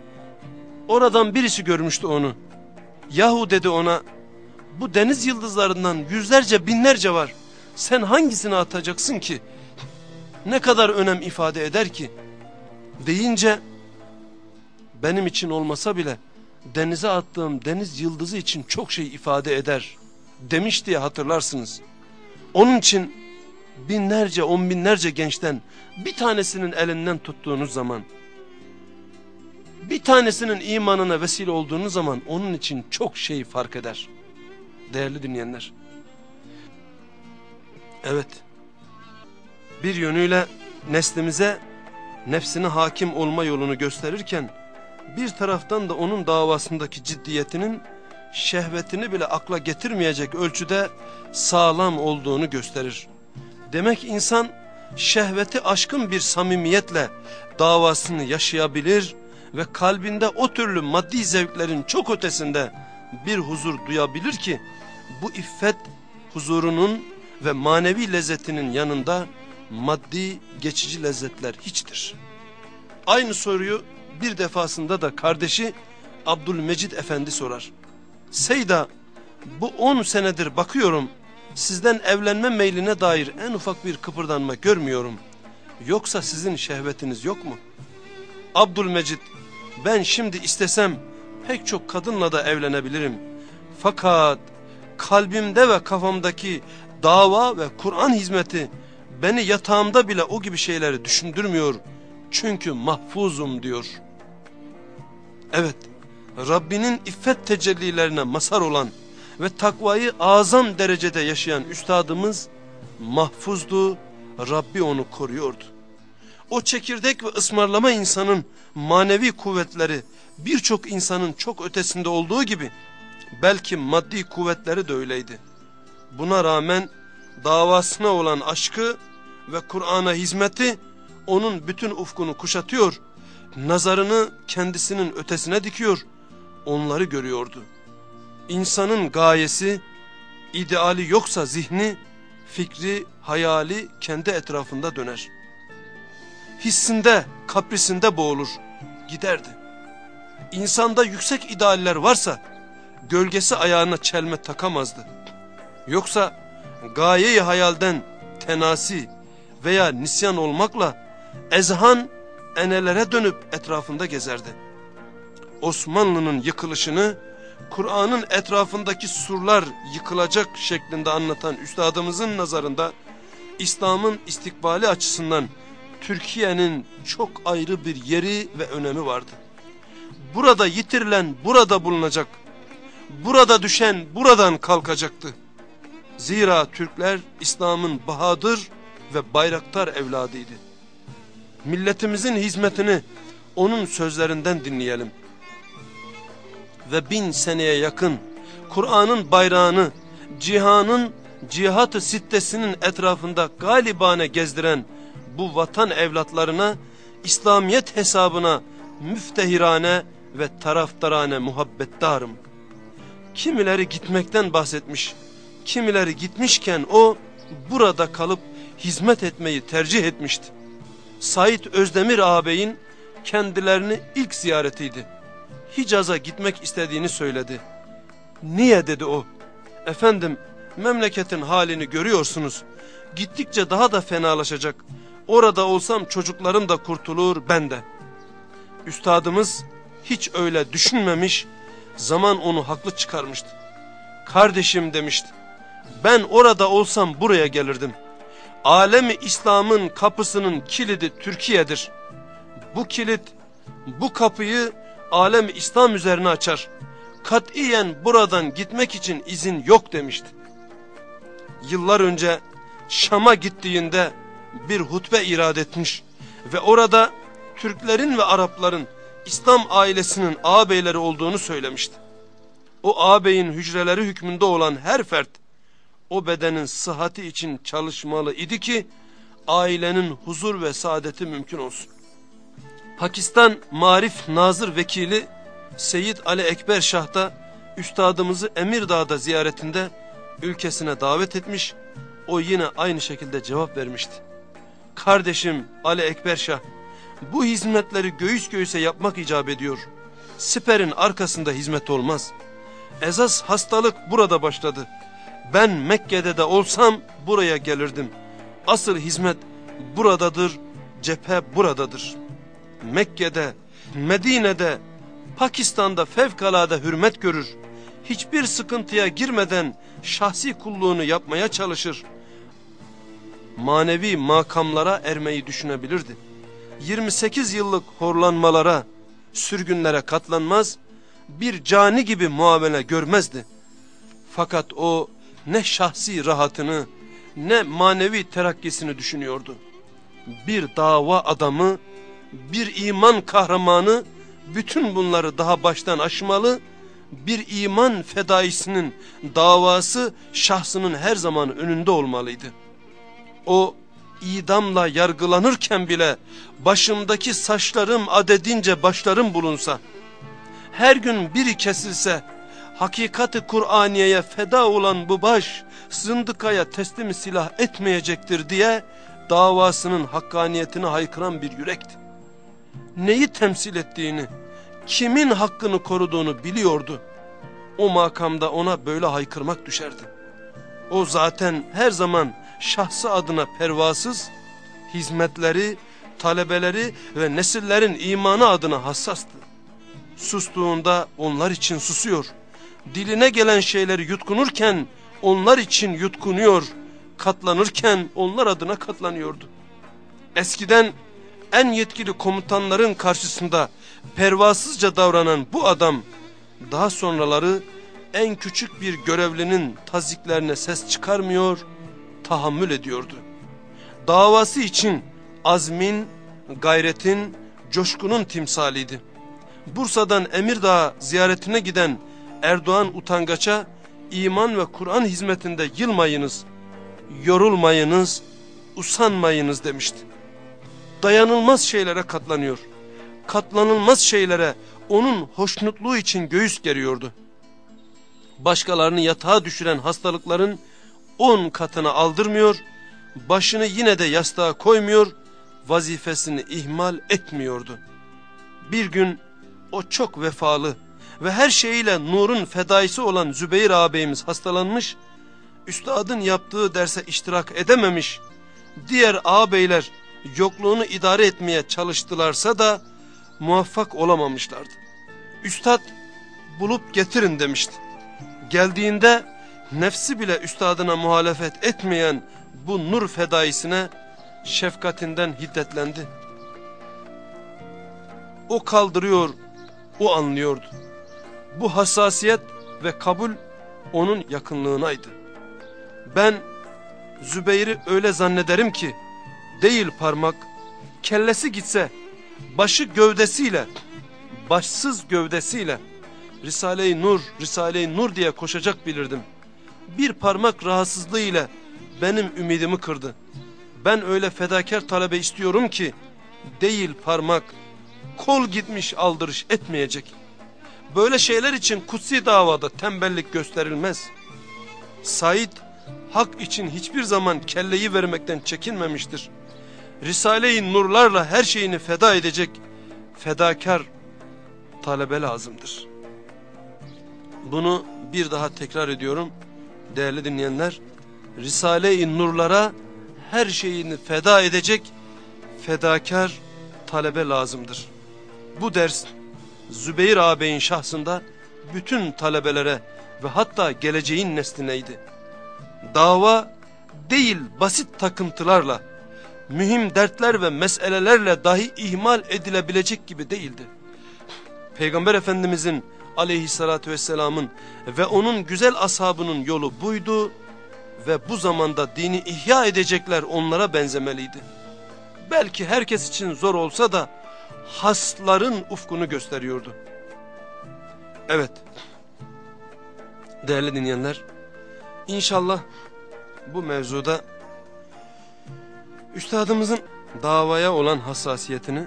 Oradan birisi görmüştü onu. Yahu dedi ona, bu deniz yıldızlarından yüzlerce binlerce var. Sen hangisini atacaksın ki? Ne kadar önem ifade eder ki? Deyince, benim için olmasa bile denize attığım deniz yıldızı için çok şey ifade eder demiş diye hatırlarsınız. Onun için binlerce on binlerce gençten bir tanesinin elinden tuttuğunuz zaman bir tanesinin imanına vesile olduğunuz zaman onun için çok şey fark eder. Değerli dinleyenler. Evet. Bir yönüyle neslimize nefsine hakim olma yolunu gösterirken bir taraftan da onun davasındaki ciddiyetinin şehvetini bile akla getirmeyecek ölçüde sağlam olduğunu gösterir. Demek insan şehveti aşkın bir samimiyetle davasını yaşayabilir ve kalbinde o türlü maddi zevklerin çok ötesinde bir huzur duyabilir ki bu iffet huzurunun ve manevi lezzetinin yanında maddi geçici lezzetler hiçtir. Aynı soruyu bir defasında da kardeşi Abdülmecid Efendi sorar. Seyda bu on senedir bakıyorum sizden evlenme meyline dair en ufak bir kıpırdanma görmüyorum. Yoksa sizin şehvetiniz yok mu? Abdülmecid ben şimdi istesem pek çok kadınla da evlenebilirim. Fakat kalbimde ve kafamdaki dava ve Kur'an hizmeti beni yatağımda bile o gibi şeyleri düşündürmüyor. Çünkü mahfuzum diyor. Evet, Rabbinin iffet tecellilerine masar olan ve takvayı azam derecede yaşayan üstadımız mahfuzdu, Rabbi onu koruyordu. O çekirdek ve ısmarlama insanın manevi kuvvetleri birçok insanın çok ötesinde olduğu gibi belki maddi kuvvetleri de öyleydi. Buna rağmen davasına olan aşkı ve Kur'an'a hizmeti onun bütün ufkunu kuşatıyor, nazarını kendisinin ötesine dikiyor, onları görüyordu. İnsanın gayesi, ideali yoksa zihni, fikri, hayali kendi etrafında döner. Hissinde, kaprisinde boğulur, giderdi. İnsanda yüksek idealler varsa, gölgesi ayağına çelme takamazdı. Yoksa gayeyi hayalden tenasi veya nisyan olmakla ezhan enelere dönüp etrafında gezerdi. Osmanlı'nın yıkılışını Kur'an'ın etrafındaki surlar yıkılacak şeklinde anlatan üstadımızın nazarında İslam'ın istikbali açısından Türkiye'nin çok ayrı bir yeri ve önemi vardı. Burada yitirilen burada bulunacak, burada düşen buradan kalkacaktı. Zira Türkler İslam'ın bahadır ve bayraktar evladıydı. Milletimizin hizmetini onun sözlerinden dinleyelim. Ve bin seneye yakın Kur'an'ın bayrağını cihanın cihat-ı sittesinin etrafında galibane gezdiren bu vatan evlatlarına İslamiyet hesabına müftehirane ve taraftarane muhabbettarım. Kimileri gitmekten bahsetmiş, kimileri gitmişken o burada kalıp hizmet etmeyi tercih etmişti. Said Özdemir ağabeyin kendilerini ilk ziyaretiydi. Hicaz'a gitmek istediğini söyledi. Niye dedi o. Efendim memleketin halini görüyorsunuz. Gittikçe daha da fenalaşacak. Orada olsam çocuklarım da kurtulur ben de. Üstadımız hiç öyle düşünmemiş, zaman onu haklı çıkarmıştı. Kardeşim demişti, ben orada olsam buraya gelirdim. Alemi İslam'ın kapısının kilidi Türkiye'dir. Bu kilit, bu kapıyı alem İslam üzerine açar. katiyen buradan gitmek için izin yok demişti. Yıllar önce Şam'a gittiğinde bir hutbe irad etmiş ve orada Türklerin ve Arapların İslam ailesinin ağabeyleri olduğunu söylemişti. O ağabeyin hücreleri hükmünde olan her fert o bedenin sıhhati için çalışmalı idi ki ailenin huzur ve saadeti mümkün olsun. Pakistan Marif Nazır Vekili Seyyid Ali Ekber Şah da üstadımızı Emirdağ'da ziyaretinde ülkesine davet etmiş. O yine aynı şekilde cevap vermişti. Kardeşim Ali Ekber Şah bu hizmetleri göğüs göğüse yapmak icap ediyor. Siperin arkasında hizmet olmaz. Esas hastalık burada başladı. Ben Mekke'de de olsam buraya gelirdim. Asıl hizmet buradadır, cephe buradadır. Mekke'de, Medine'de, Pakistan'da fevkalade hürmet görür. Hiçbir sıkıntıya girmeden şahsi kulluğunu yapmaya çalışır. Manevi makamlara ermeyi düşünebilirdi. 28 yıllık horlanmalara, sürgünlere katlanmaz, bir cani gibi muamele görmezdi. Fakat o ne şahsi rahatını ne manevi terakkisini düşünüyordu. Bir dava adamı, bir iman kahramanı bütün bunları daha baştan aşmalı, bir iman fedaisinin davası şahsının her zaman önünde olmalıydı. O idamla yargılanırken bile başımdaki saçlarım adedince başlarım bulunsa, her gün biri kesilse, hakikati Kur'aniye'ye feda olan bu baş, zındıkaya teslim silah etmeyecektir diye davasının hakkaniyetini haykıran bir yürekti. Neyi temsil ettiğini, kimin hakkını koruduğunu biliyordu. O makamda ona böyle haykırmak düşerdi. O zaten her zaman şahsı adına pervasız, hizmetleri, talebeleri ve nesillerin imanı adına hassastı. Sustuğunda onlar için susuyor. Diline gelen şeyleri yutkunurken onlar için yutkunuyor. Katlanırken onlar adına katlanıyordu. Eskiden en yetkili komutanların karşısında pervasızca davranan bu adam daha sonraları en küçük bir görevlinin taziklerine ses çıkarmıyor, tahammül ediyordu. Davası için azmin, gayretin, coşkunun timsaliydi. Bursa'dan Emirdağ ziyaretine giden Erdoğan utangaça iman ve Kur'an hizmetinde yılmayınız, yorulmayınız, usanmayınız demişti. Dayanılmaz şeylere katlanıyor. Katlanılmaz şeylere onun hoşnutluğu için göğüs geriyordu. Başkalarını yatağa düşüren hastalıkların on katına aldırmıyor, başını yine de yastığa koymuyor, vazifesini ihmal etmiyordu. Bir gün o çok vefalı ve her şeyiyle nurun fedaisi olan Zübeyir ağabeyimiz hastalanmış, üstadın yaptığı derse iştirak edememiş, diğer ağabeyler yokluğunu idare etmeye çalıştılarsa da muvaffak olamamışlardı. Üstad bulup getirin demişti. Geldiğinde nefsi bile üstadına muhalefet etmeyen bu nur fedaisine şefkatinden hiddetlendi. O kaldırıyor, o anlıyordu. Bu hassasiyet ve kabul onun yakınlığınaydı. Ben Zübeyir'i öyle zannederim ki değil parmak, kellesi gitse başı gövdesiyle, başsız gövdesiyle Risale-i Nur, Risale-i Nur diye koşacak bilirdim. Bir parmak rahatsızlığıyla benim ümidimi kırdı. Ben öyle fedakar talebe istiyorum ki değil parmak, kol gitmiş aldırış etmeyecek. Böyle şeyler için kutsi davada tembellik gösterilmez. Said hak için hiçbir zaman kelleyi vermekten çekinmemiştir. Risale-i Nurlarla her şeyini feda edecek fedakar talebe lazımdır. Bunu bir daha tekrar ediyorum değerli dinleyenler. Risale-i Nurlara her şeyini feda edecek fedakar talebe lazımdır. Bu ders Zübeyir ağabeyin şahsında bütün talebelere ve hatta geleceğin neslineydi. Dava değil basit takıntılarla, mühim dertler ve meselelerle dahi ihmal edilebilecek gibi değildi. Peygamber Efendimizin aleyhissalatü vesselamın ve onun güzel ashabının yolu buydu ve bu zamanda dini ihya edecekler onlara benzemeliydi. Belki herkes için zor olsa da hasların ufkunu gösteriyordu. Evet, değerli dinleyenler, inşallah bu mevzuda üstadımızın davaya olan hassasiyetini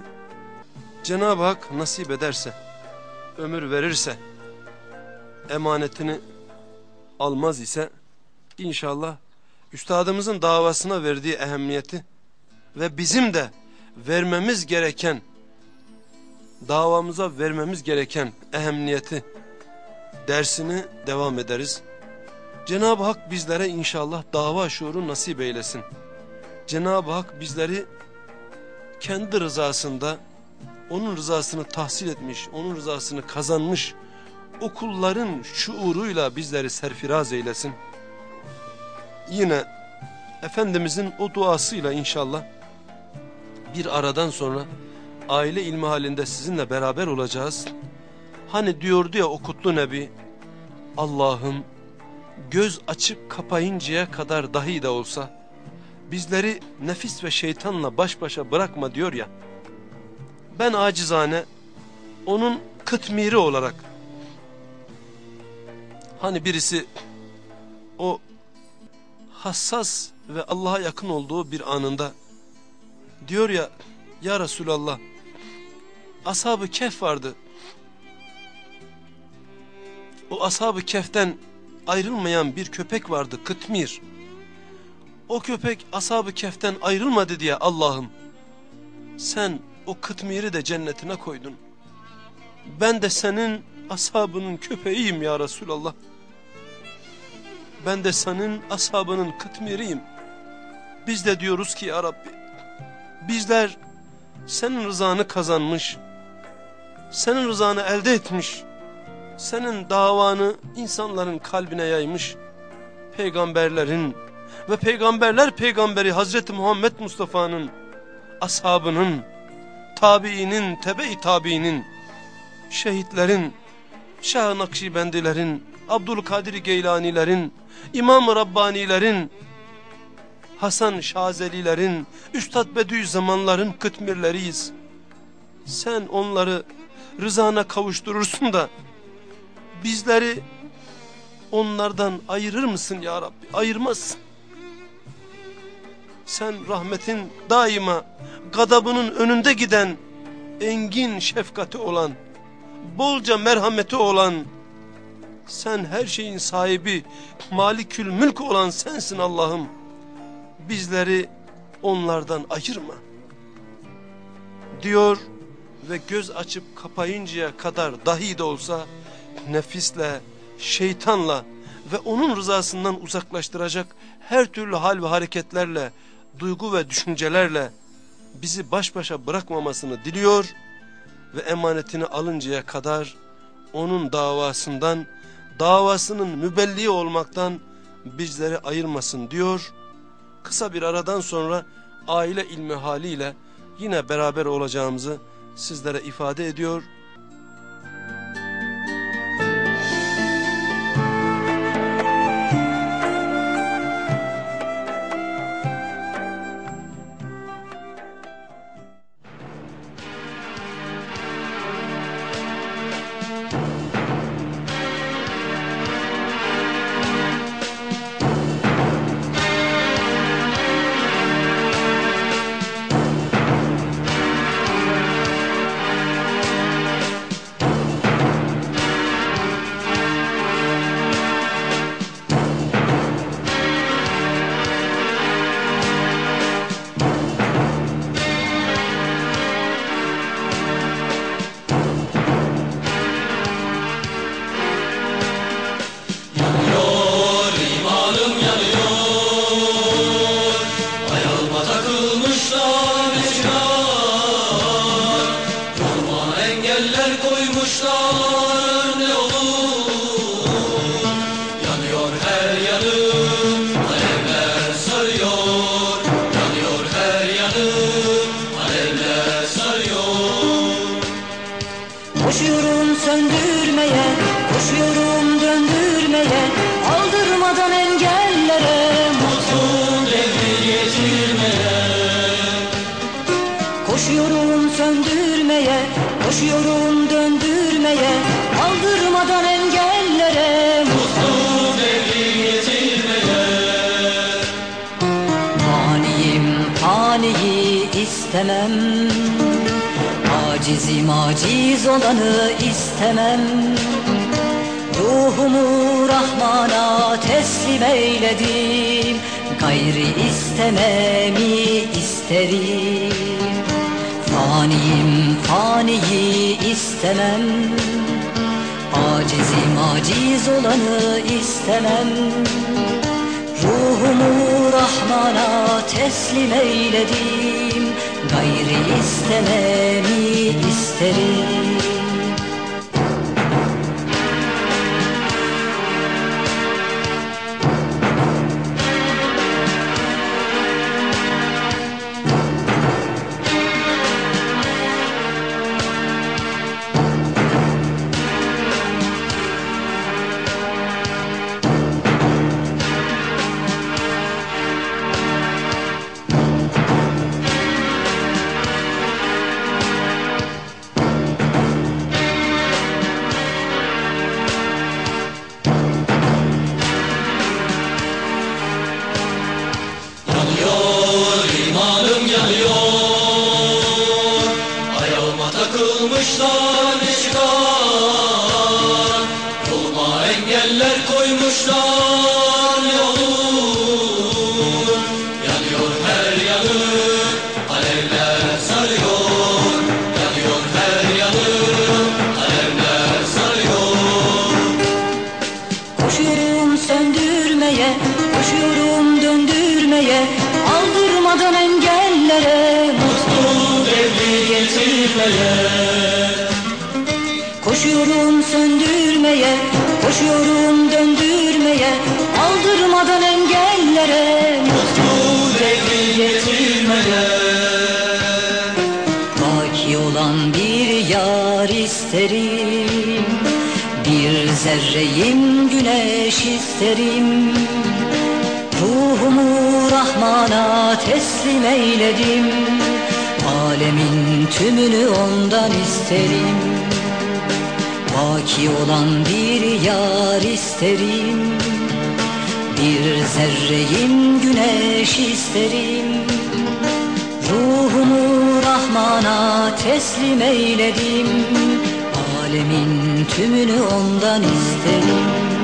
Cenab-ı Hak nasip ederse, ömür verirse, emanetini almaz ise inşallah üstadımızın davasına verdiği ehemmiyeti ve bizim de vermemiz gereken davamıza vermemiz gereken ehemmiyeti dersini devam ederiz. Cenab-ı Hak bizlere inşallah dava şuuru nasip eylesin. Cenab-ı Hak bizleri kendi rızasında onun rızasını tahsil etmiş, onun rızasını kazanmış okulların şuuruyla bizleri serfiraz eylesin. Yine Efendimizin o duasıyla inşallah bir aradan sonra aile ilmi halinde sizinle beraber olacağız. Hani diyordu ya o kutlu nebi Allah'ım göz açıp kapayıncaya kadar dahi de olsa bizleri nefis ve şeytanla baş başa bırakma diyor ya. Ben acizane onun kıtmiri olarak hani birisi o hassas ve Allah'a yakın olduğu bir anında diyor ya ya Resulallah ashab-ı kehf vardı. O ashab-ı kehften ayrılmayan bir köpek vardı Kıtmir. O köpek ashab-ı kehften ayrılmadı diye Allah'ım sen o Kıtmir'i de cennetine koydun. Ben de senin ashabının köpeğiyim ya Resulallah. Ben de senin ashabının Kıtmir'iyim. Biz de diyoruz ki ya Rabbi bizler senin rızanı kazanmış, senin rızanı elde etmiş, senin davanı insanların kalbine yaymış, peygamberlerin ve peygamberler peygamberi Hazreti Muhammed Mustafa'nın, ashabının, tabiinin, tebe-i tabiinin, şehitlerin, Şah-ı Nakşibendilerin, Abdülkadir Geylanilerin, İmam-ı Rabbanilerin, Hasan Şazelilerin, Üstad Bediüzzamanların kıtmirleriyiz. Sen onları rızana kavuşturursun da bizleri onlardan ayırır mısın ya Rabbi? Ayırmazsın. Sen rahmetin daima gadabının önünde giden, engin şefkati olan, bolca merhameti olan, sen her şeyin sahibi, malikül mülk olan sensin Allah'ım. Bizleri onlardan ayırma. Diyor ve göz açıp kapayıncaya kadar dahi de olsa nefisle, şeytanla ve onun rızasından uzaklaştıracak her türlü hal ve hareketlerle, duygu ve düşüncelerle bizi baş başa bırakmamasını diliyor ve emanetini alıncaya kadar onun davasından, davasının mübelliği olmaktan bizleri ayırmasın diyor. Kısa bir aradan sonra aile ilmi haliyle yine beraber olacağımızı sizlere ifade ediyor eyledim. Alemin tümünü ondan isterim. Baki olan bir yar isterim. Bir zerreyim güneş isterim. Ruhumu Rahman'a teslim eyledim. Alemin tümünü ondan isterim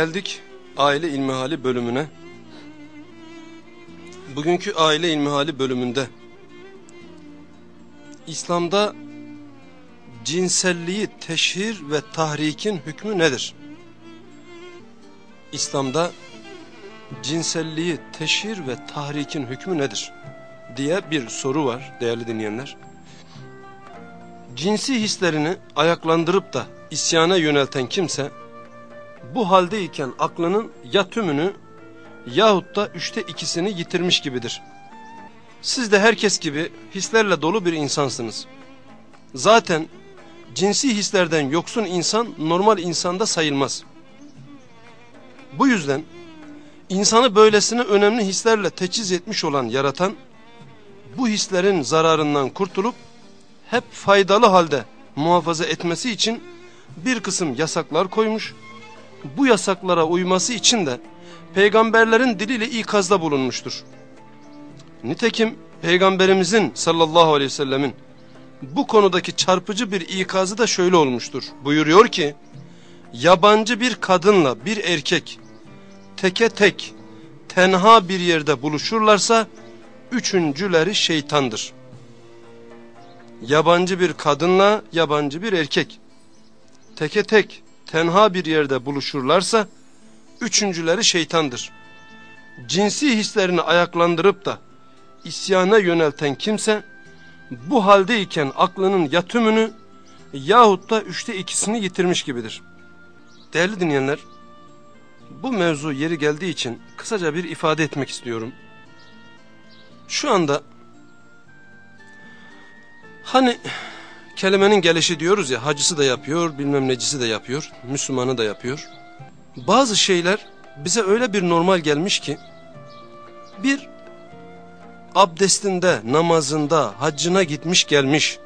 Geldik aile ilmihali bölümüne. Bugünkü aile ilmihali bölümünde İslam'da cinselliği teşhir ve tahrikin hükmü nedir? İslam'da cinselliği teşhir ve tahrikin hükmü nedir? diye bir soru var değerli dinleyenler. Cinsi hislerini ayaklandırıp da isyana yönelten kimse bu haldeyken aklının ya tümünü yahut da üçte ikisini yitirmiş gibidir. Siz de herkes gibi hislerle dolu bir insansınız. Zaten cinsi hislerden yoksun insan normal insanda sayılmaz. Bu yüzden insanı böylesine önemli hislerle teçhiz etmiş olan yaratan bu hislerin zararından kurtulup hep faydalı halde muhafaza etmesi için bir kısım yasaklar koymuş. Bu yasaklara uyması için de peygamberlerin diliyle ikazda bulunmuştur. Nitekim peygamberimizin sallallahu aleyhi ve sellemin bu konudaki çarpıcı bir ikazı da şöyle olmuştur. Buyuruyor ki yabancı bir kadınla bir erkek teke tek tenha bir yerde buluşurlarsa üçüncüleri şeytandır. Yabancı bir kadınla yabancı bir erkek teke tek tenha bir yerde buluşurlarsa üçüncüleri şeytandır. cinsi hislerini ayaklandırıp da isyana yönelten kimse bu haldeyken aklının ya tümünü yahut da üçte ikisini yitirmiş gibidir. Değerli dinleyenler, bu mevzu yeri geldiği için kısaca bir ifade etmek istiyorum. Şu anda hani kelimenin gelişi diyoruz ya hacısı da yapıyor, bilmem necisi de yapıyor, Müslümanı da yapıyor. Bazı şeyler bize öyle bir normal gelmiş ki bir abdestinde, namazında, haccına gitmiş gelmiş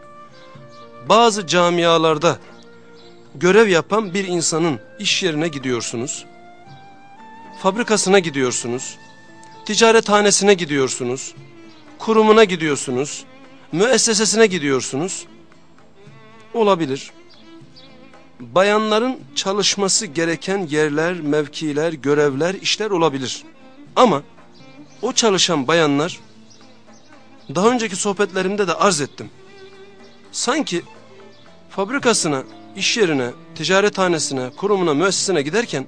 bazı camialarda görev yapan bir insanın iş yerine gidiyorsunuz. Fabrikasına gidiyorsunuz. Ticarethanesine gidiyorsunuz. Kurumuna gidiyorsunuz. Müessesesine gidiyorsunuz. Olabilir. Bayanların çalışması gereken yerler, mevkiler, görevler, işler olabilir. Ama o çalışan bayanlar daha önceki sohbetlerimde de arz ettim. Sanki fabrikasına, iş yerine, ticarethanesine, kurumuna, müessesine giderken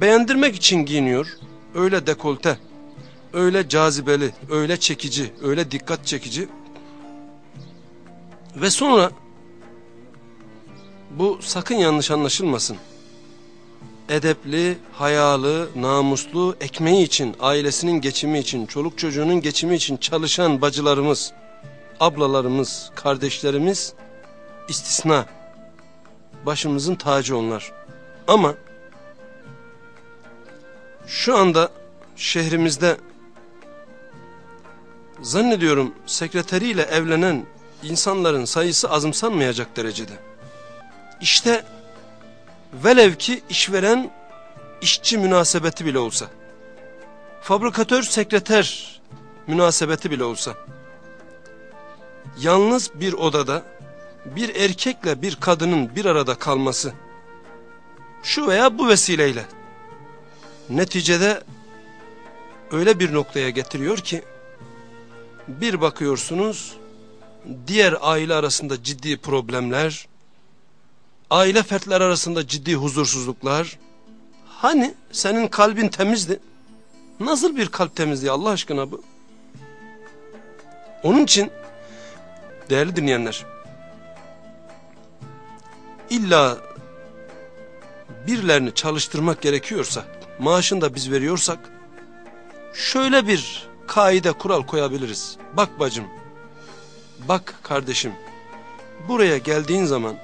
beğendirmek için giyiniyor. Öyle dekolte, öyle cazibeli, öyle çekici, öyle dikkat çekici. Ve sonra bu sakın yanlış anlaşılmasın. Edepli, hayalı, namuslu, ekmeği için, ailesinin geçimi için, çoluk çocuğunun geçimi için çalışan bacılarımız, ablalarımız, kardeşlerimiz istisna. Başımızın tacı onlar. Ama şu anda şehrimizde zannediyorum sekreteriyle evlenen insanların sayısı azımsanmayacak derecede. İşte velev ki işveren işçi münasebeti bile olsa, fabrikatör sekreter münasebeti bile olsa, yalnız bir odada bir erkekle bir kadının bir arada kalması, şu veya bu vesileyle, neticede öyle bir noktaya getiriyor ki, bir bakıyorsunuz, diğer aile arasında ciddi problemler, aile fertler arasında ciddi huzursuzluklar. Hani senin kalbin temizdi? Nasıl bir kalp temizliği Allah aşkına bu? Onun için değerli dinleyenler illa birilerini çalıştırmak gerekiyorsa maaşını da biz veriyorsak şöyle bir kaide kural koyabiliriz. Bak bacım, bak kardeşim buraya geldiğin zaman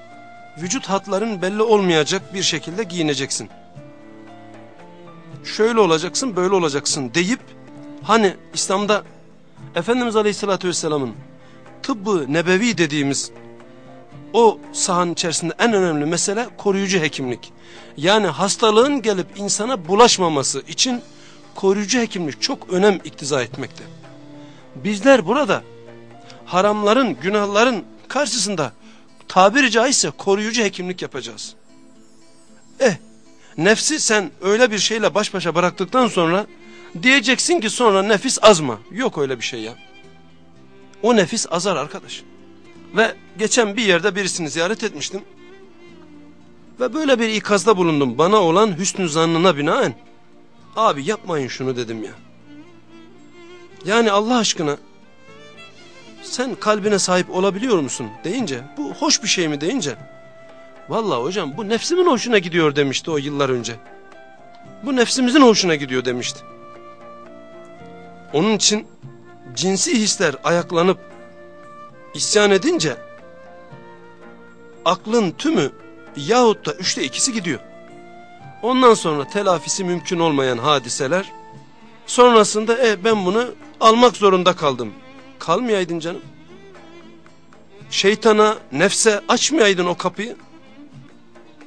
vücut hatların belli olmayacak bir şekilde giyineceksin. Şöyle olacaksın böyle olacaksın deyip hani İslam'da Efendimiz Aleyhisselatü Vesselam'ın tıbbı nebevi dediğimiz o sahanın içerisinde en önemli mesele koruyucu hekimlik. Yani hastalığın gelip insana bulaşmaması için koruyucu hekimlik çok önem iktiza etmekte. Bizler burada haramların, günahların karşısında tabiri caizse koruyucu hekimlik yapacağız. Eh nefsi sen öyle bir şeyle baş başa bıraktıktan sonra diyeceksin ki sonra nefis azma. Yok öyle bir şey ya. O nefis azar arkadaş. Ve geçen bir yerde birisini ziyaret etmiştim. Ve böyle bir ikazda bulundum. Bana olan hüsnü zannına binaen. Abi yapmayın şunu dedim ya. Yani Allah aşkına sen kalbine sahip olabiliyor musun deyince bu hoş bir şey mi deyince vallahi hocam bu nefsimin hoşuna gidiyor demişti o yıllar önce. Bu nefsimizin hoşuna gidiyor demişti. Onun için cinsi hisler ayaklanıp isyan edince aklın tümü yahut da üçte ikisi gidiyor. Ondan sonra telafisi mümkün olmayan hadiseler sonrasında e, ben bunu almak zorunda kaldım kalmayaydın canım. Şeytana, nefse açmayaydın o kapıyı.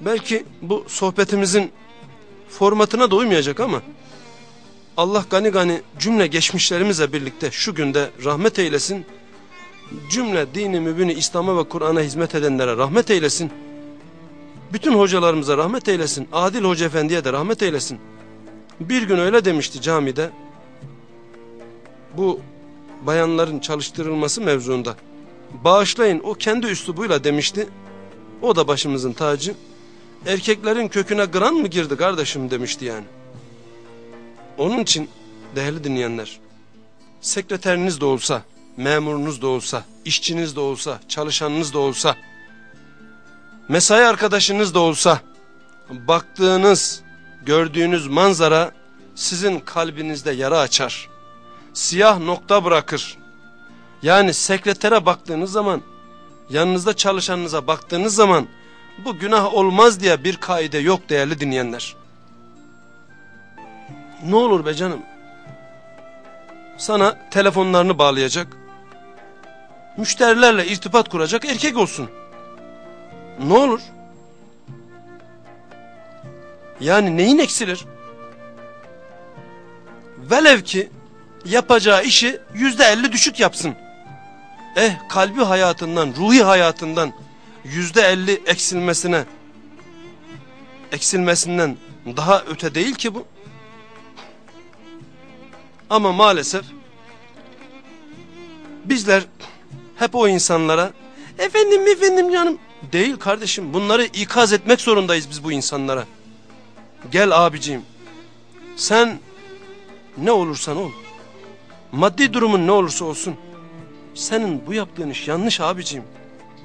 Belki bu sohbetimizin formatına da uymayacak ama Allah gani gani cümle geçmişlerimizle birlikte şu günde rahmet eylesin. Cümle dini mübini İslam'a ve Kur'an'a hizmet edenlere rahmet eylesin. Bütün hocalarımıza rahmet eylesin. Adil Hoca Efendi'ye de rahmet eylesin. Bir gün öyle demişti camide. Bu bayanların çalıştırılması mevzuunda. Bağışlayın o kendi üslubuyla demişti. O da başımızın tacı. Erkeklerin köküne gıran mı girdi kardeşim demişti yani. Onun için değerli dinleyenler, sekreteriniz de olsa, memurunuz da olsa, işçiniz de olsa, çalışanınız da olsa, mesai arkadaşınız da olsa, baktığınız, gördüğünüz manzara sizin kalbinizde yara açar. Siyah nokta bırakır. Yani sekretere baktığınız zaman, yanınızda çalışanınıza baktığınız zaman, bu günah olmaz diye bir kaide yok değerli dinleyenler. Ne olur be canım, sana telefonlarını bağlayacak, müşterilerle irtibat kuracak erkek olsun. Ne olur? Yani neyin eksilir? Velev ki yapacağı işi yüzde elli düşük yapsın. Eh kalbi hayatından, ruhi hayatından yüzde elli eksilmesine, eksilmesinden daha öte değil ki bu. Ama maalesef bizler hep o insanlara efendim efendim canım değil kardeşim bunları ikaz etmek zorundayız biz bu insanlara. Gel abicim sen ne olursan ol maddi durumun ne olursa olsun senin bu yaptığın iş yanlış abicim.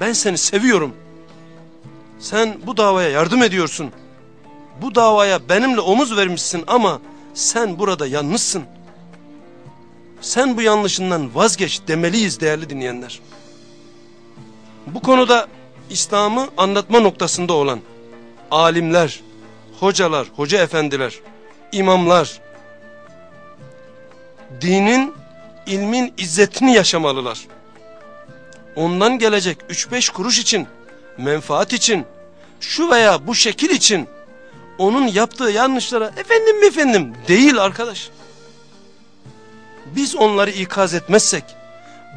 Ben seni seviyorum. Sen bu davaya yardım ediyorsun. Bu davaya benimle omuz vermişsin ama sen burada yanlışsın sen bu yanlışından vazgeç demeliyiz değerli dinleyenler. Bu konuda İslam'ı anlatma noktasında olan alimler, hocalar, hoca efendiler, imamlar, dinin, ilmin izzetini yaşamalılar. Ondan gelecek 3-5 kuruş için, menfaat için, şu veya bu şekil için, onun yaptığı yanlışlara efendim efendim değil arkadaş biz onları ikaz etmezsek,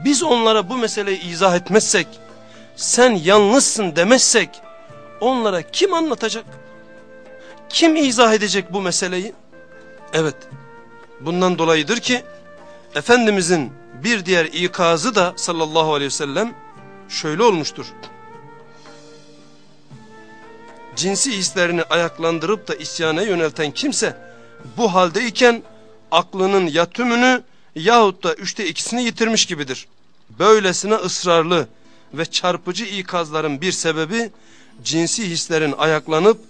biz onlara bu meseleyi izah etmezsek, sen yalnızsın demezsek, onlara kim anlatacak? Kim izah edecek bu meseleyi? Evet, bundan dolayıdır ki, Efendimizin bir diğer ikazı da sallallahu aleyhi ve sellem şöyle olmuştur. Cinsi hislerini ayaklandırıp da isyana yönelten kimse bu haldeyken aklının ya tümünü yahut da üçte ikisini yitirmiş gibidir. Böylesine ısrarlı ve çarpıcı ikazların bir sebebi cinsi hislerin ayaklanıp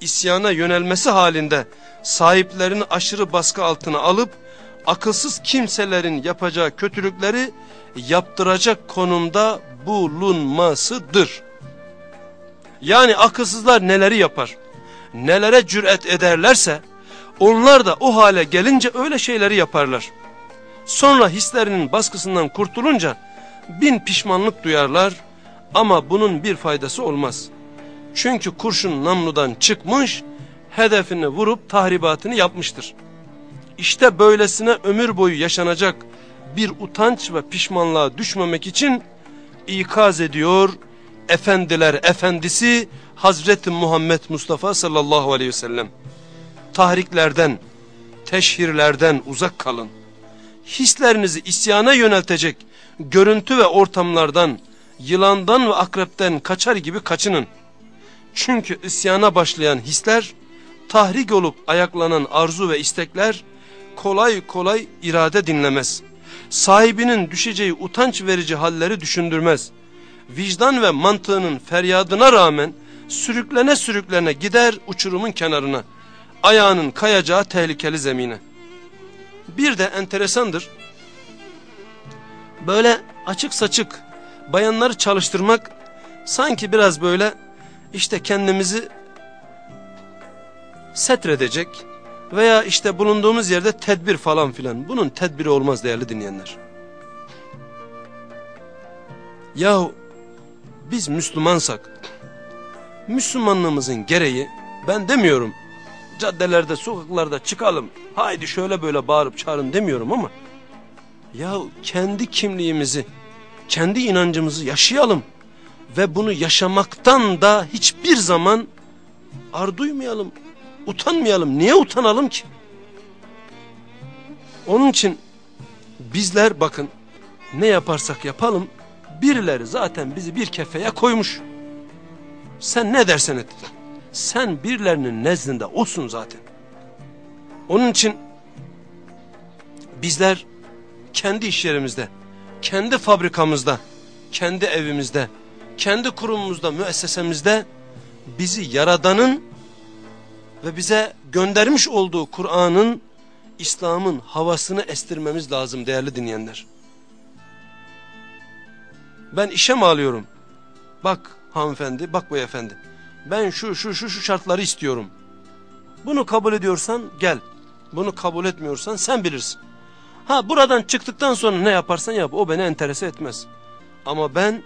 isyana yönelmesi halinde sahiplerini aşırı baskı altına alıp akılsız kimselerin yapacağı kötülükleri yaptıracak konumda bulunmasıdır. Yani akılsızlar neleri yapar, nelere cüret ederlerse onlar da o hale gelince öyle şeyleri yaparlar. Sonra hislerinin baskısından kurtulunca bin pişmanlık duyarlar ama bunun bir faydası olmaz. Çünkü kurşun namludan çıkmış, hedefini vurup tahribatını yapmıştır. İşte böylesine ömür boyu yaşanacak bir utanç ve pişmanlığa düşmemek için ikaz ediyor efendiler efendisi Hazreti Muhammed Mustafa sallallahu aleyhi ve sellem. Tahriklerden, teşhirlerden uzak kalın hislerinizi isyana yöneltecek görüntü ve ortamlardan, yılandan ve akrepten kaçar gibi kaçının. Çünkü isyana başlayan hisler, tahrik olup ayaklanan arzu ve istekler kolay kolay irade dinlemez. Sahibinin düşeceği utanç verici halleri düşündürmez. Vicdan ve mantığının feryadına rağmen sürüklene sürüklene gider uçurumun kenarına. Ayağının kayacağı tehlikeli zemine. Bir de enteresandır. Böyle açık saçık bayanları çalıştırmak sanki biraz böyle işte kendimizi setredecek veya işte bulunduğumuz yerde tedbir falan filan. Bunun tedbiri olmaz değerli dinleyenler. Yahu biz Müslümansak Müslümanlığımızın gereği ben demiyorum caddelerde, sokaklarda çıkalım. Haydi şöyle böyle bağırıp çağırın demiyorum ama ya kendi kimliğimizi, kendi inancımızı yaşayalım ve bunu yaşamaktan da hiçbir zaman ar duymayalım, utanmayalım. Niye utanalım ki? Onun için bizler bakın ne yaparsak yapalım birileri zaten bizi bir kefeye koymuş. Sen ne dersen et sen birilerinin nezdinde olsun zaten. Onun için bizler kendi iş yerimizde, kendi fabrikamızda, kendi evimizde, kendi kurumumuzda, müessesemizde bizi Yaradan'ın ve bize göndermiş olduğu Kur'an'ın, İslam'ın havasını estirmemiz lazım değerli dinleyenler. Ben işe mi alıyorum? Bak hanımefendi, bak beyefendi. Ben şu şu şu şu şartları istiyorum. Bunu kabul ediyorsan gel. Bunu kabul etmiyorsan sen bilirsin. Ha buradan çıktıktan sonra ne yaparsan yap o beni enterese etmez. Ama ben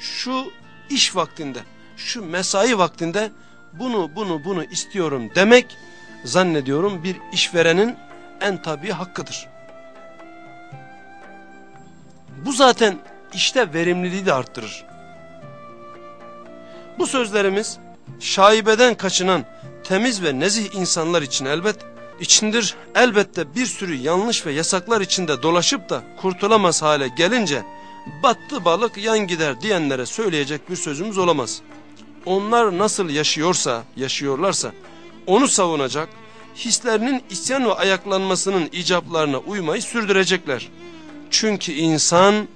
şu iş vaktinde, şu mesai vaktinde bunu bunu bunu istiyorum demek zannediyorum bir işverenin en tabi hakkıdır. Bu zaten işte verimliliği de arttırır. Bu sözlerimiz şaibeden kaçınan temiz ve nezih insanlar için elbet içindir. Elbette bir sürü yanlış ve yasaklar içinde dolaşıp da kurtulamaz hale gelince battı balık yan gider diyenlere söyleyecek bir sözümüz olamaz. Onlar nasıl yaşıyorsa, yaşıyorlarsa onu savunacak, hislerinin isyan ve ayaklanmasının icaplarına uymayı sürdürecekler. Çünkü insan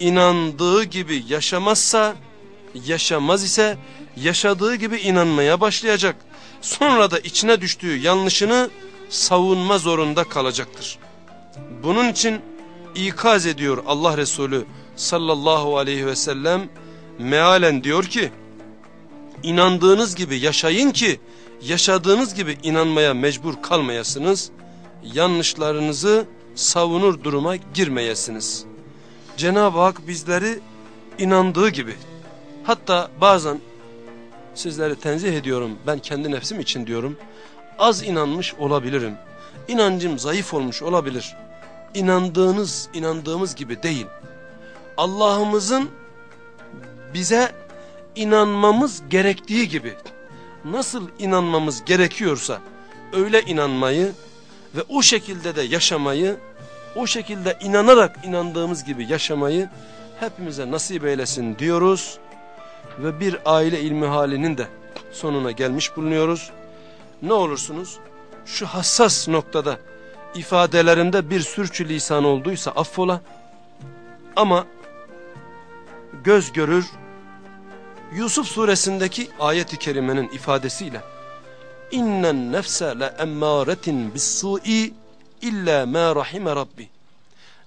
inandığı gibi yaşamazsa, yaşamaz ise yaşadığı gibi inanmaya başlayacak. Sonra da içine düştüğü yanlışını savunma zorunda kalacaktır. Bunun için ikaz ediyor Allah Resulü sallallahu aleyhi ve sellem mealen diyor ki inandığınız gibi yaşayın ki yaşadığınız gibi inanmaya mecbur kalmayasınız yanlışlarınızı savunur duruma girmeyesiniz. Cenab-ı Hak bizleri inandığı gibi hatta bazen sizleri tenzih ediyorum ben kendi nefsim için diyorum az inanmış olabilirim inancım zayıf olmuş olabilir inandığınız inandığımız gibi değil Allah'ımızın bize inanmamız gerektiği gibi nasıl inanmamız gerekiyorsa öyle inanmayı ve o şekilde de yaşamayı o şekilde inanarak inandığımız gibi yaşamayı hepimize nasip eylesin diyoruz ve bir aile ilmi halinin de sonuna gelmiş bulunuyoruz. Ne olursunuz şu hassas noktada ifadelerimde bir sürçü lisan olduysa affola ama göz görür Yusuf suresindeki ayeti kerimenin ifadesiyle innen nefse le emmâretin bis-su'i illa ma rahime rabbi.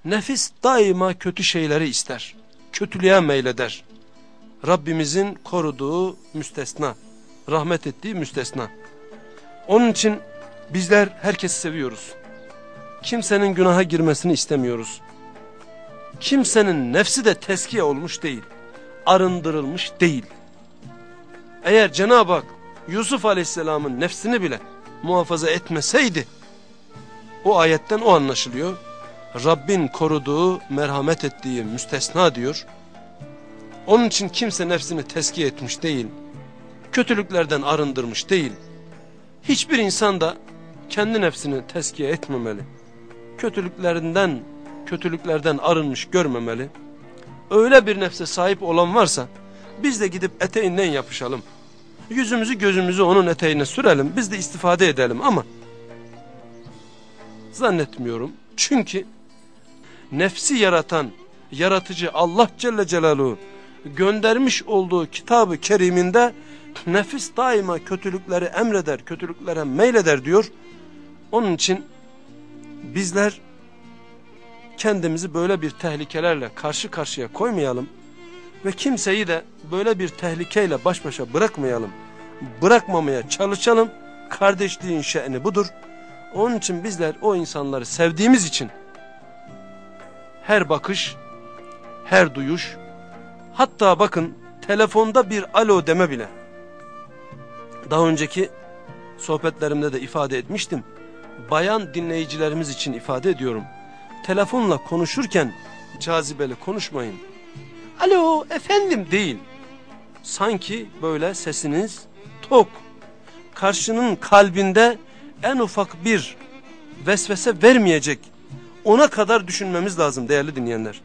Nefis daima kötü şeyleri ister. Kötülüğe meyleder. Rabbimizin koruduğu müstesna. Rahmet ettiği müstesna. Onun için bizler herkesi seviyoruz. Kimsenin günaha girmesini istemiyoruz. Kimsenin nefsi de teskiye olmuş değil. Arındırılmış değil. Eğer Cenab-ı Hak Yusuf Aleyhisselam'ın nefsini bile muhafaza etmeseydi o ayetten o anlaşılıyor. Rabbin koruduğu, merhamet ettiği müstesna diyor. Onun için kimse nefsini teskiye etmiş değil. Kötülüklerden arındırmış değil. Hiçbir insan da kendi nefsini teskiye etmemeli. Kötülüklerinden, kötülüklerden arınmış görmemeli. Öyle bir nefse sahip olan varsa biz de gidip eteğinden yapışalım. Yüzümüzü gözümüzü onun eteğine sürelim. Biz de istifade edelim ama zannetmiyorum. Çünkü nefsi yaratan yaratıcı Allah Celle Celaluhu göndermiş olduğu kitabı keriminde nefis daima kötülükleri emreder, kötülüklere meyleder diyor. Onun için bizler kendimizi böyle bir tehlikelerle karşı karşıya koymayalım ve kimseyi de böyle bir tehlikeyle baş başa bırakmayalım. Bırakmamaya çalışalım. Kardeşliğin şe'ni budur. Onun için bizler o insanları sevdiğimiz için her bakış, her duyuş, hatta bakın telefonda bir alo deme bile. Daha önceki sohbetlerimde de ifade etmiştim. Bayan dinleyicilerimiz için ifade ediyorum. Telefonla konuşurken cazibeli konuşmayın. Alo efendim değil. Sanki böyle sesiniz tok. Karşının kalbinde en ufak bir vesvese vermeyecek. Ona kadar düşünmemiz lazım değerli dinleyenler.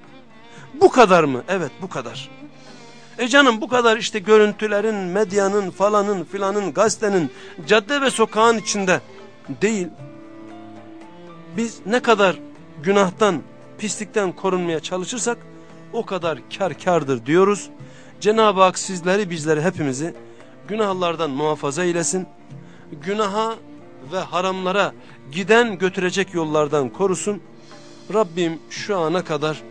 Bu kadar mı? Evet bu kadar. E canım bu kadar işte görüntülerin, medyanın, falanın, filanın, gazetenin, cadde ve sokağın içinde değil. Biz ne kadar günahtan, pislikten korunmaya çalışırsak o kadar kar kardır diyoruz. Cenab-ı Hak sizleri bizleri hepimizi günahlardan muhafaza eylesin. Günaha ve haramlara giden götürecek yollardan korusun. Rabbim şu ana kadar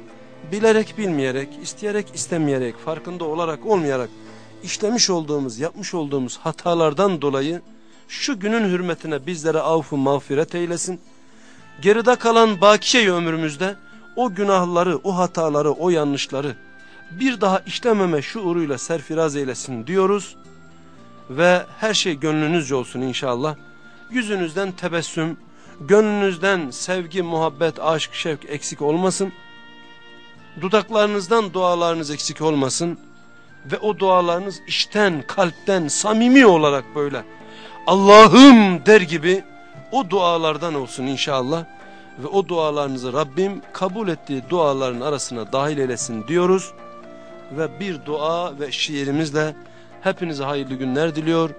bilerek bilmeyerek, isteyerek istemeyerek, farkında olarak olmayarak işlemiş olduğumuz, yapmış olduğumuz hatalardan dolayı şu günün hürmetine bizlere affu mağfiret eylesin. Geride kalan bakiye ömrümüzde o günahları, o hataları, o yanlışları bir daha işlememe şuuruyla serfiraz eylesin diyoruz. Ve her şey gönlünüzce olsun inşallah. Yüzünüzden tebessüm, gönlünüzden sevgi, muhabbet, aşk, şevk eksik olmasın. Dudaklarınızdan dualarınız eksik olmasın. Ve o dualarınız içten, kalpten, samimi olarak böyle Allah'ım der gibi o dualardan olsun inşallah. Ve o dualarınızı Rabbim kabul ettiği duaların arasına dahil eylesin diyoruz. Ve bir dua ve şiirimizle hepinize hayırlı günler diliyor.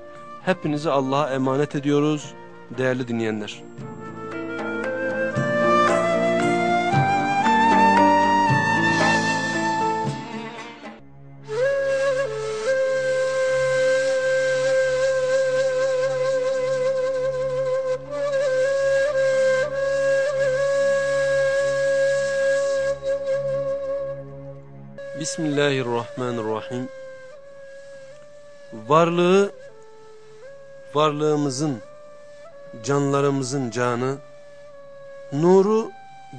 Hepinizi Allah'a emanet ediyoruz değerli dinleyenler. Bismillahirrahmanirrahim. Varlığı, varlığımızın, canlarımızın canı, nuru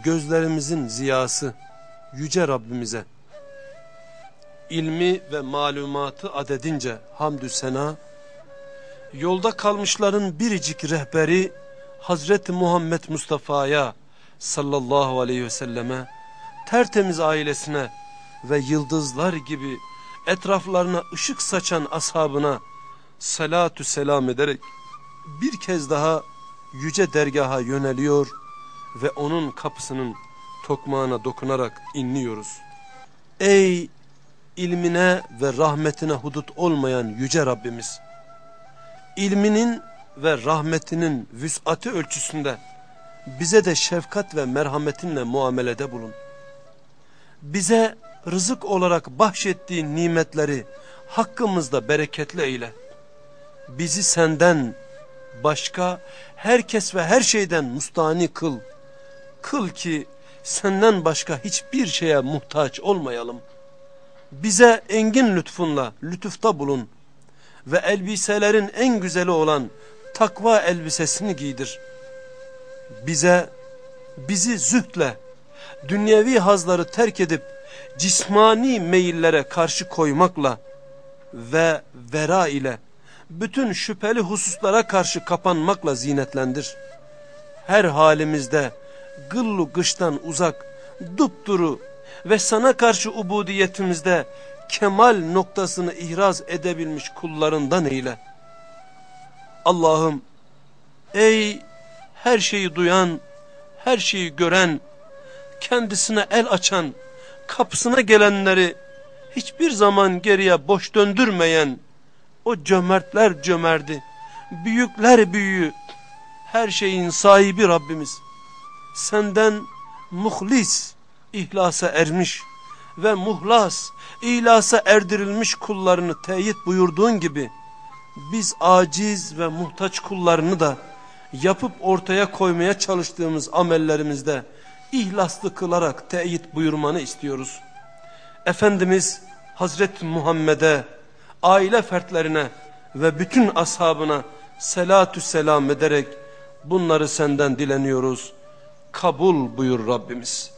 gözlerimizin ziyası, yüce Rabbimize, ilmi ve malumatı adedince hamdü sena, yolda kalmışların biricik rehberi Hazreti Muhammed Mustafa'ya sallallahu aleyhi ve selleme, tertemiz ailesine, ve yıldızlar gibi etraflarına ışık saçan ashabına salatü selam ederek bir kez daha yüce dergaha yöneliyor ve onun kapısının tokmağına dokunarak inliyoruz. Ey ilmine ve rahmetine hudut olmayan yüce Rabbimiz! ilminin ve rahmetinin vüsatı ölçüsünde bize de şefkat ve merhametinle muamelede bulun. Bize rızık olarak bahşettiğin nimetleri hakkımızda bereketli eyle. Bizi senden başka herkes ve her şeyden mustani kıl. Kıl ki senden başka hiçbir şeye muhtaç olmayalım. Bize engin lütfunla lütufta bulun ve elbiselerin en güzeli olan takva elbisesini giydir. Bize, bizi zühtle, dünyevi hazları terk edip cismani meyillere karşı koymakla ve vera ile bütün şüpheli hususlara karşı kapanmakla zinetlendir. Her halimizde gıllu gıştan uzak, dupduru ve sana karşı ubudiyetimizde kemal noktasını ihraz edebilmiş kullarından eyle. Allah'ım ey her şeyi duyan, her şeyi gören, kendisine el açan, kapısına gelenleri hiçbir zaman geriye boş döndürmeyen o cömertler cömerdi, büyükler büyüğü, her şeyin sahibi Rabbimiz. Senden muhlis, ihlasa ermiş ve muhlas, ilasa erdirilmiş kullarını teyit buyurduğun gibi, biz aciz ve muhtaç kullarını da yapıp ortaya koymaya çalıştığımız amellerimizde ihlaslı kılarak teyit buyurmanı istiyoruz. Efendimiz Hazreti Muhammed'e, aile fertlerine ve bütün ashabına selatü selam ederek bunları senden dileniyoruz. Kabul buyur Rabbimiz.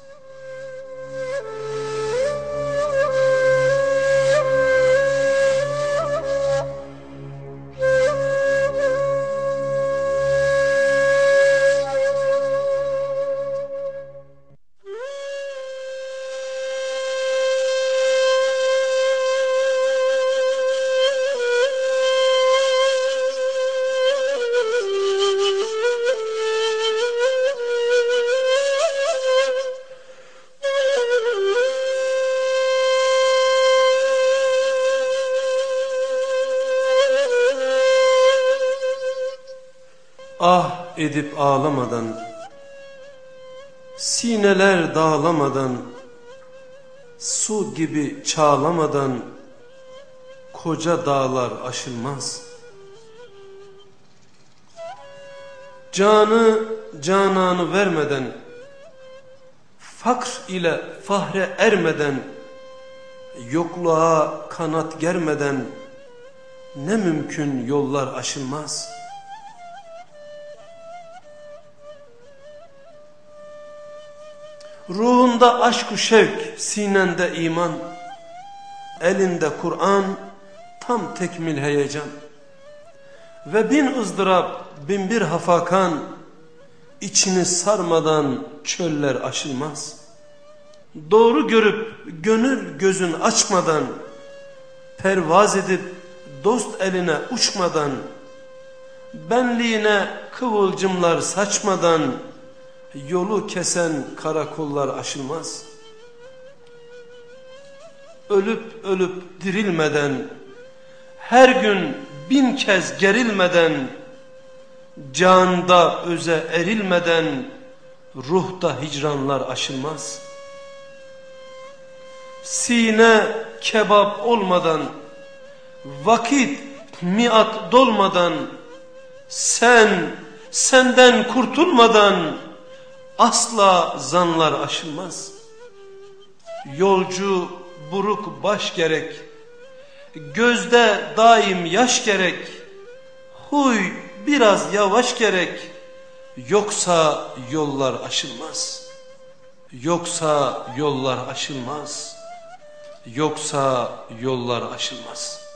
Edip ağlamadan Sineler dağlamadan, su gibi çağlamadan koca dağlar aşılmaz. Canı cananı vermeden, fakr ile fahre ermeden, yokluğa kanat germeden ne mümkün yollar aşılmaz.'' Ruhunda aşk-ı şevk, sinende iman, elinde Kur'an, tam tekmil heyecan. Ve bin ızdırap, bin bir hafakan, içini sarmadan çöller aşılmaz. Doğru görüp gönül gözün açmadan, pervaz edip dost eline uçmadan, benliğine kıvılcımlar saçmadan, yolu kesen karakollar aşılmaz. Ölüp ölüp dirilmeden, her gün bin kez gerilmeden, canda öze erilmeden, ruhta hicranlar aşılmaz. Sine kebap olmadan, vakit miat dolmadan, sen senden kurtulmadan, asla zanlar aşılmaz. Yolcu buruk baş gerek, gözde daim yaş gerek, huy biraz yavaş gerek, yoksa yollar aşılmaz. Yoksa yollar aşılmaz. Yoksa yollar aşılmaz.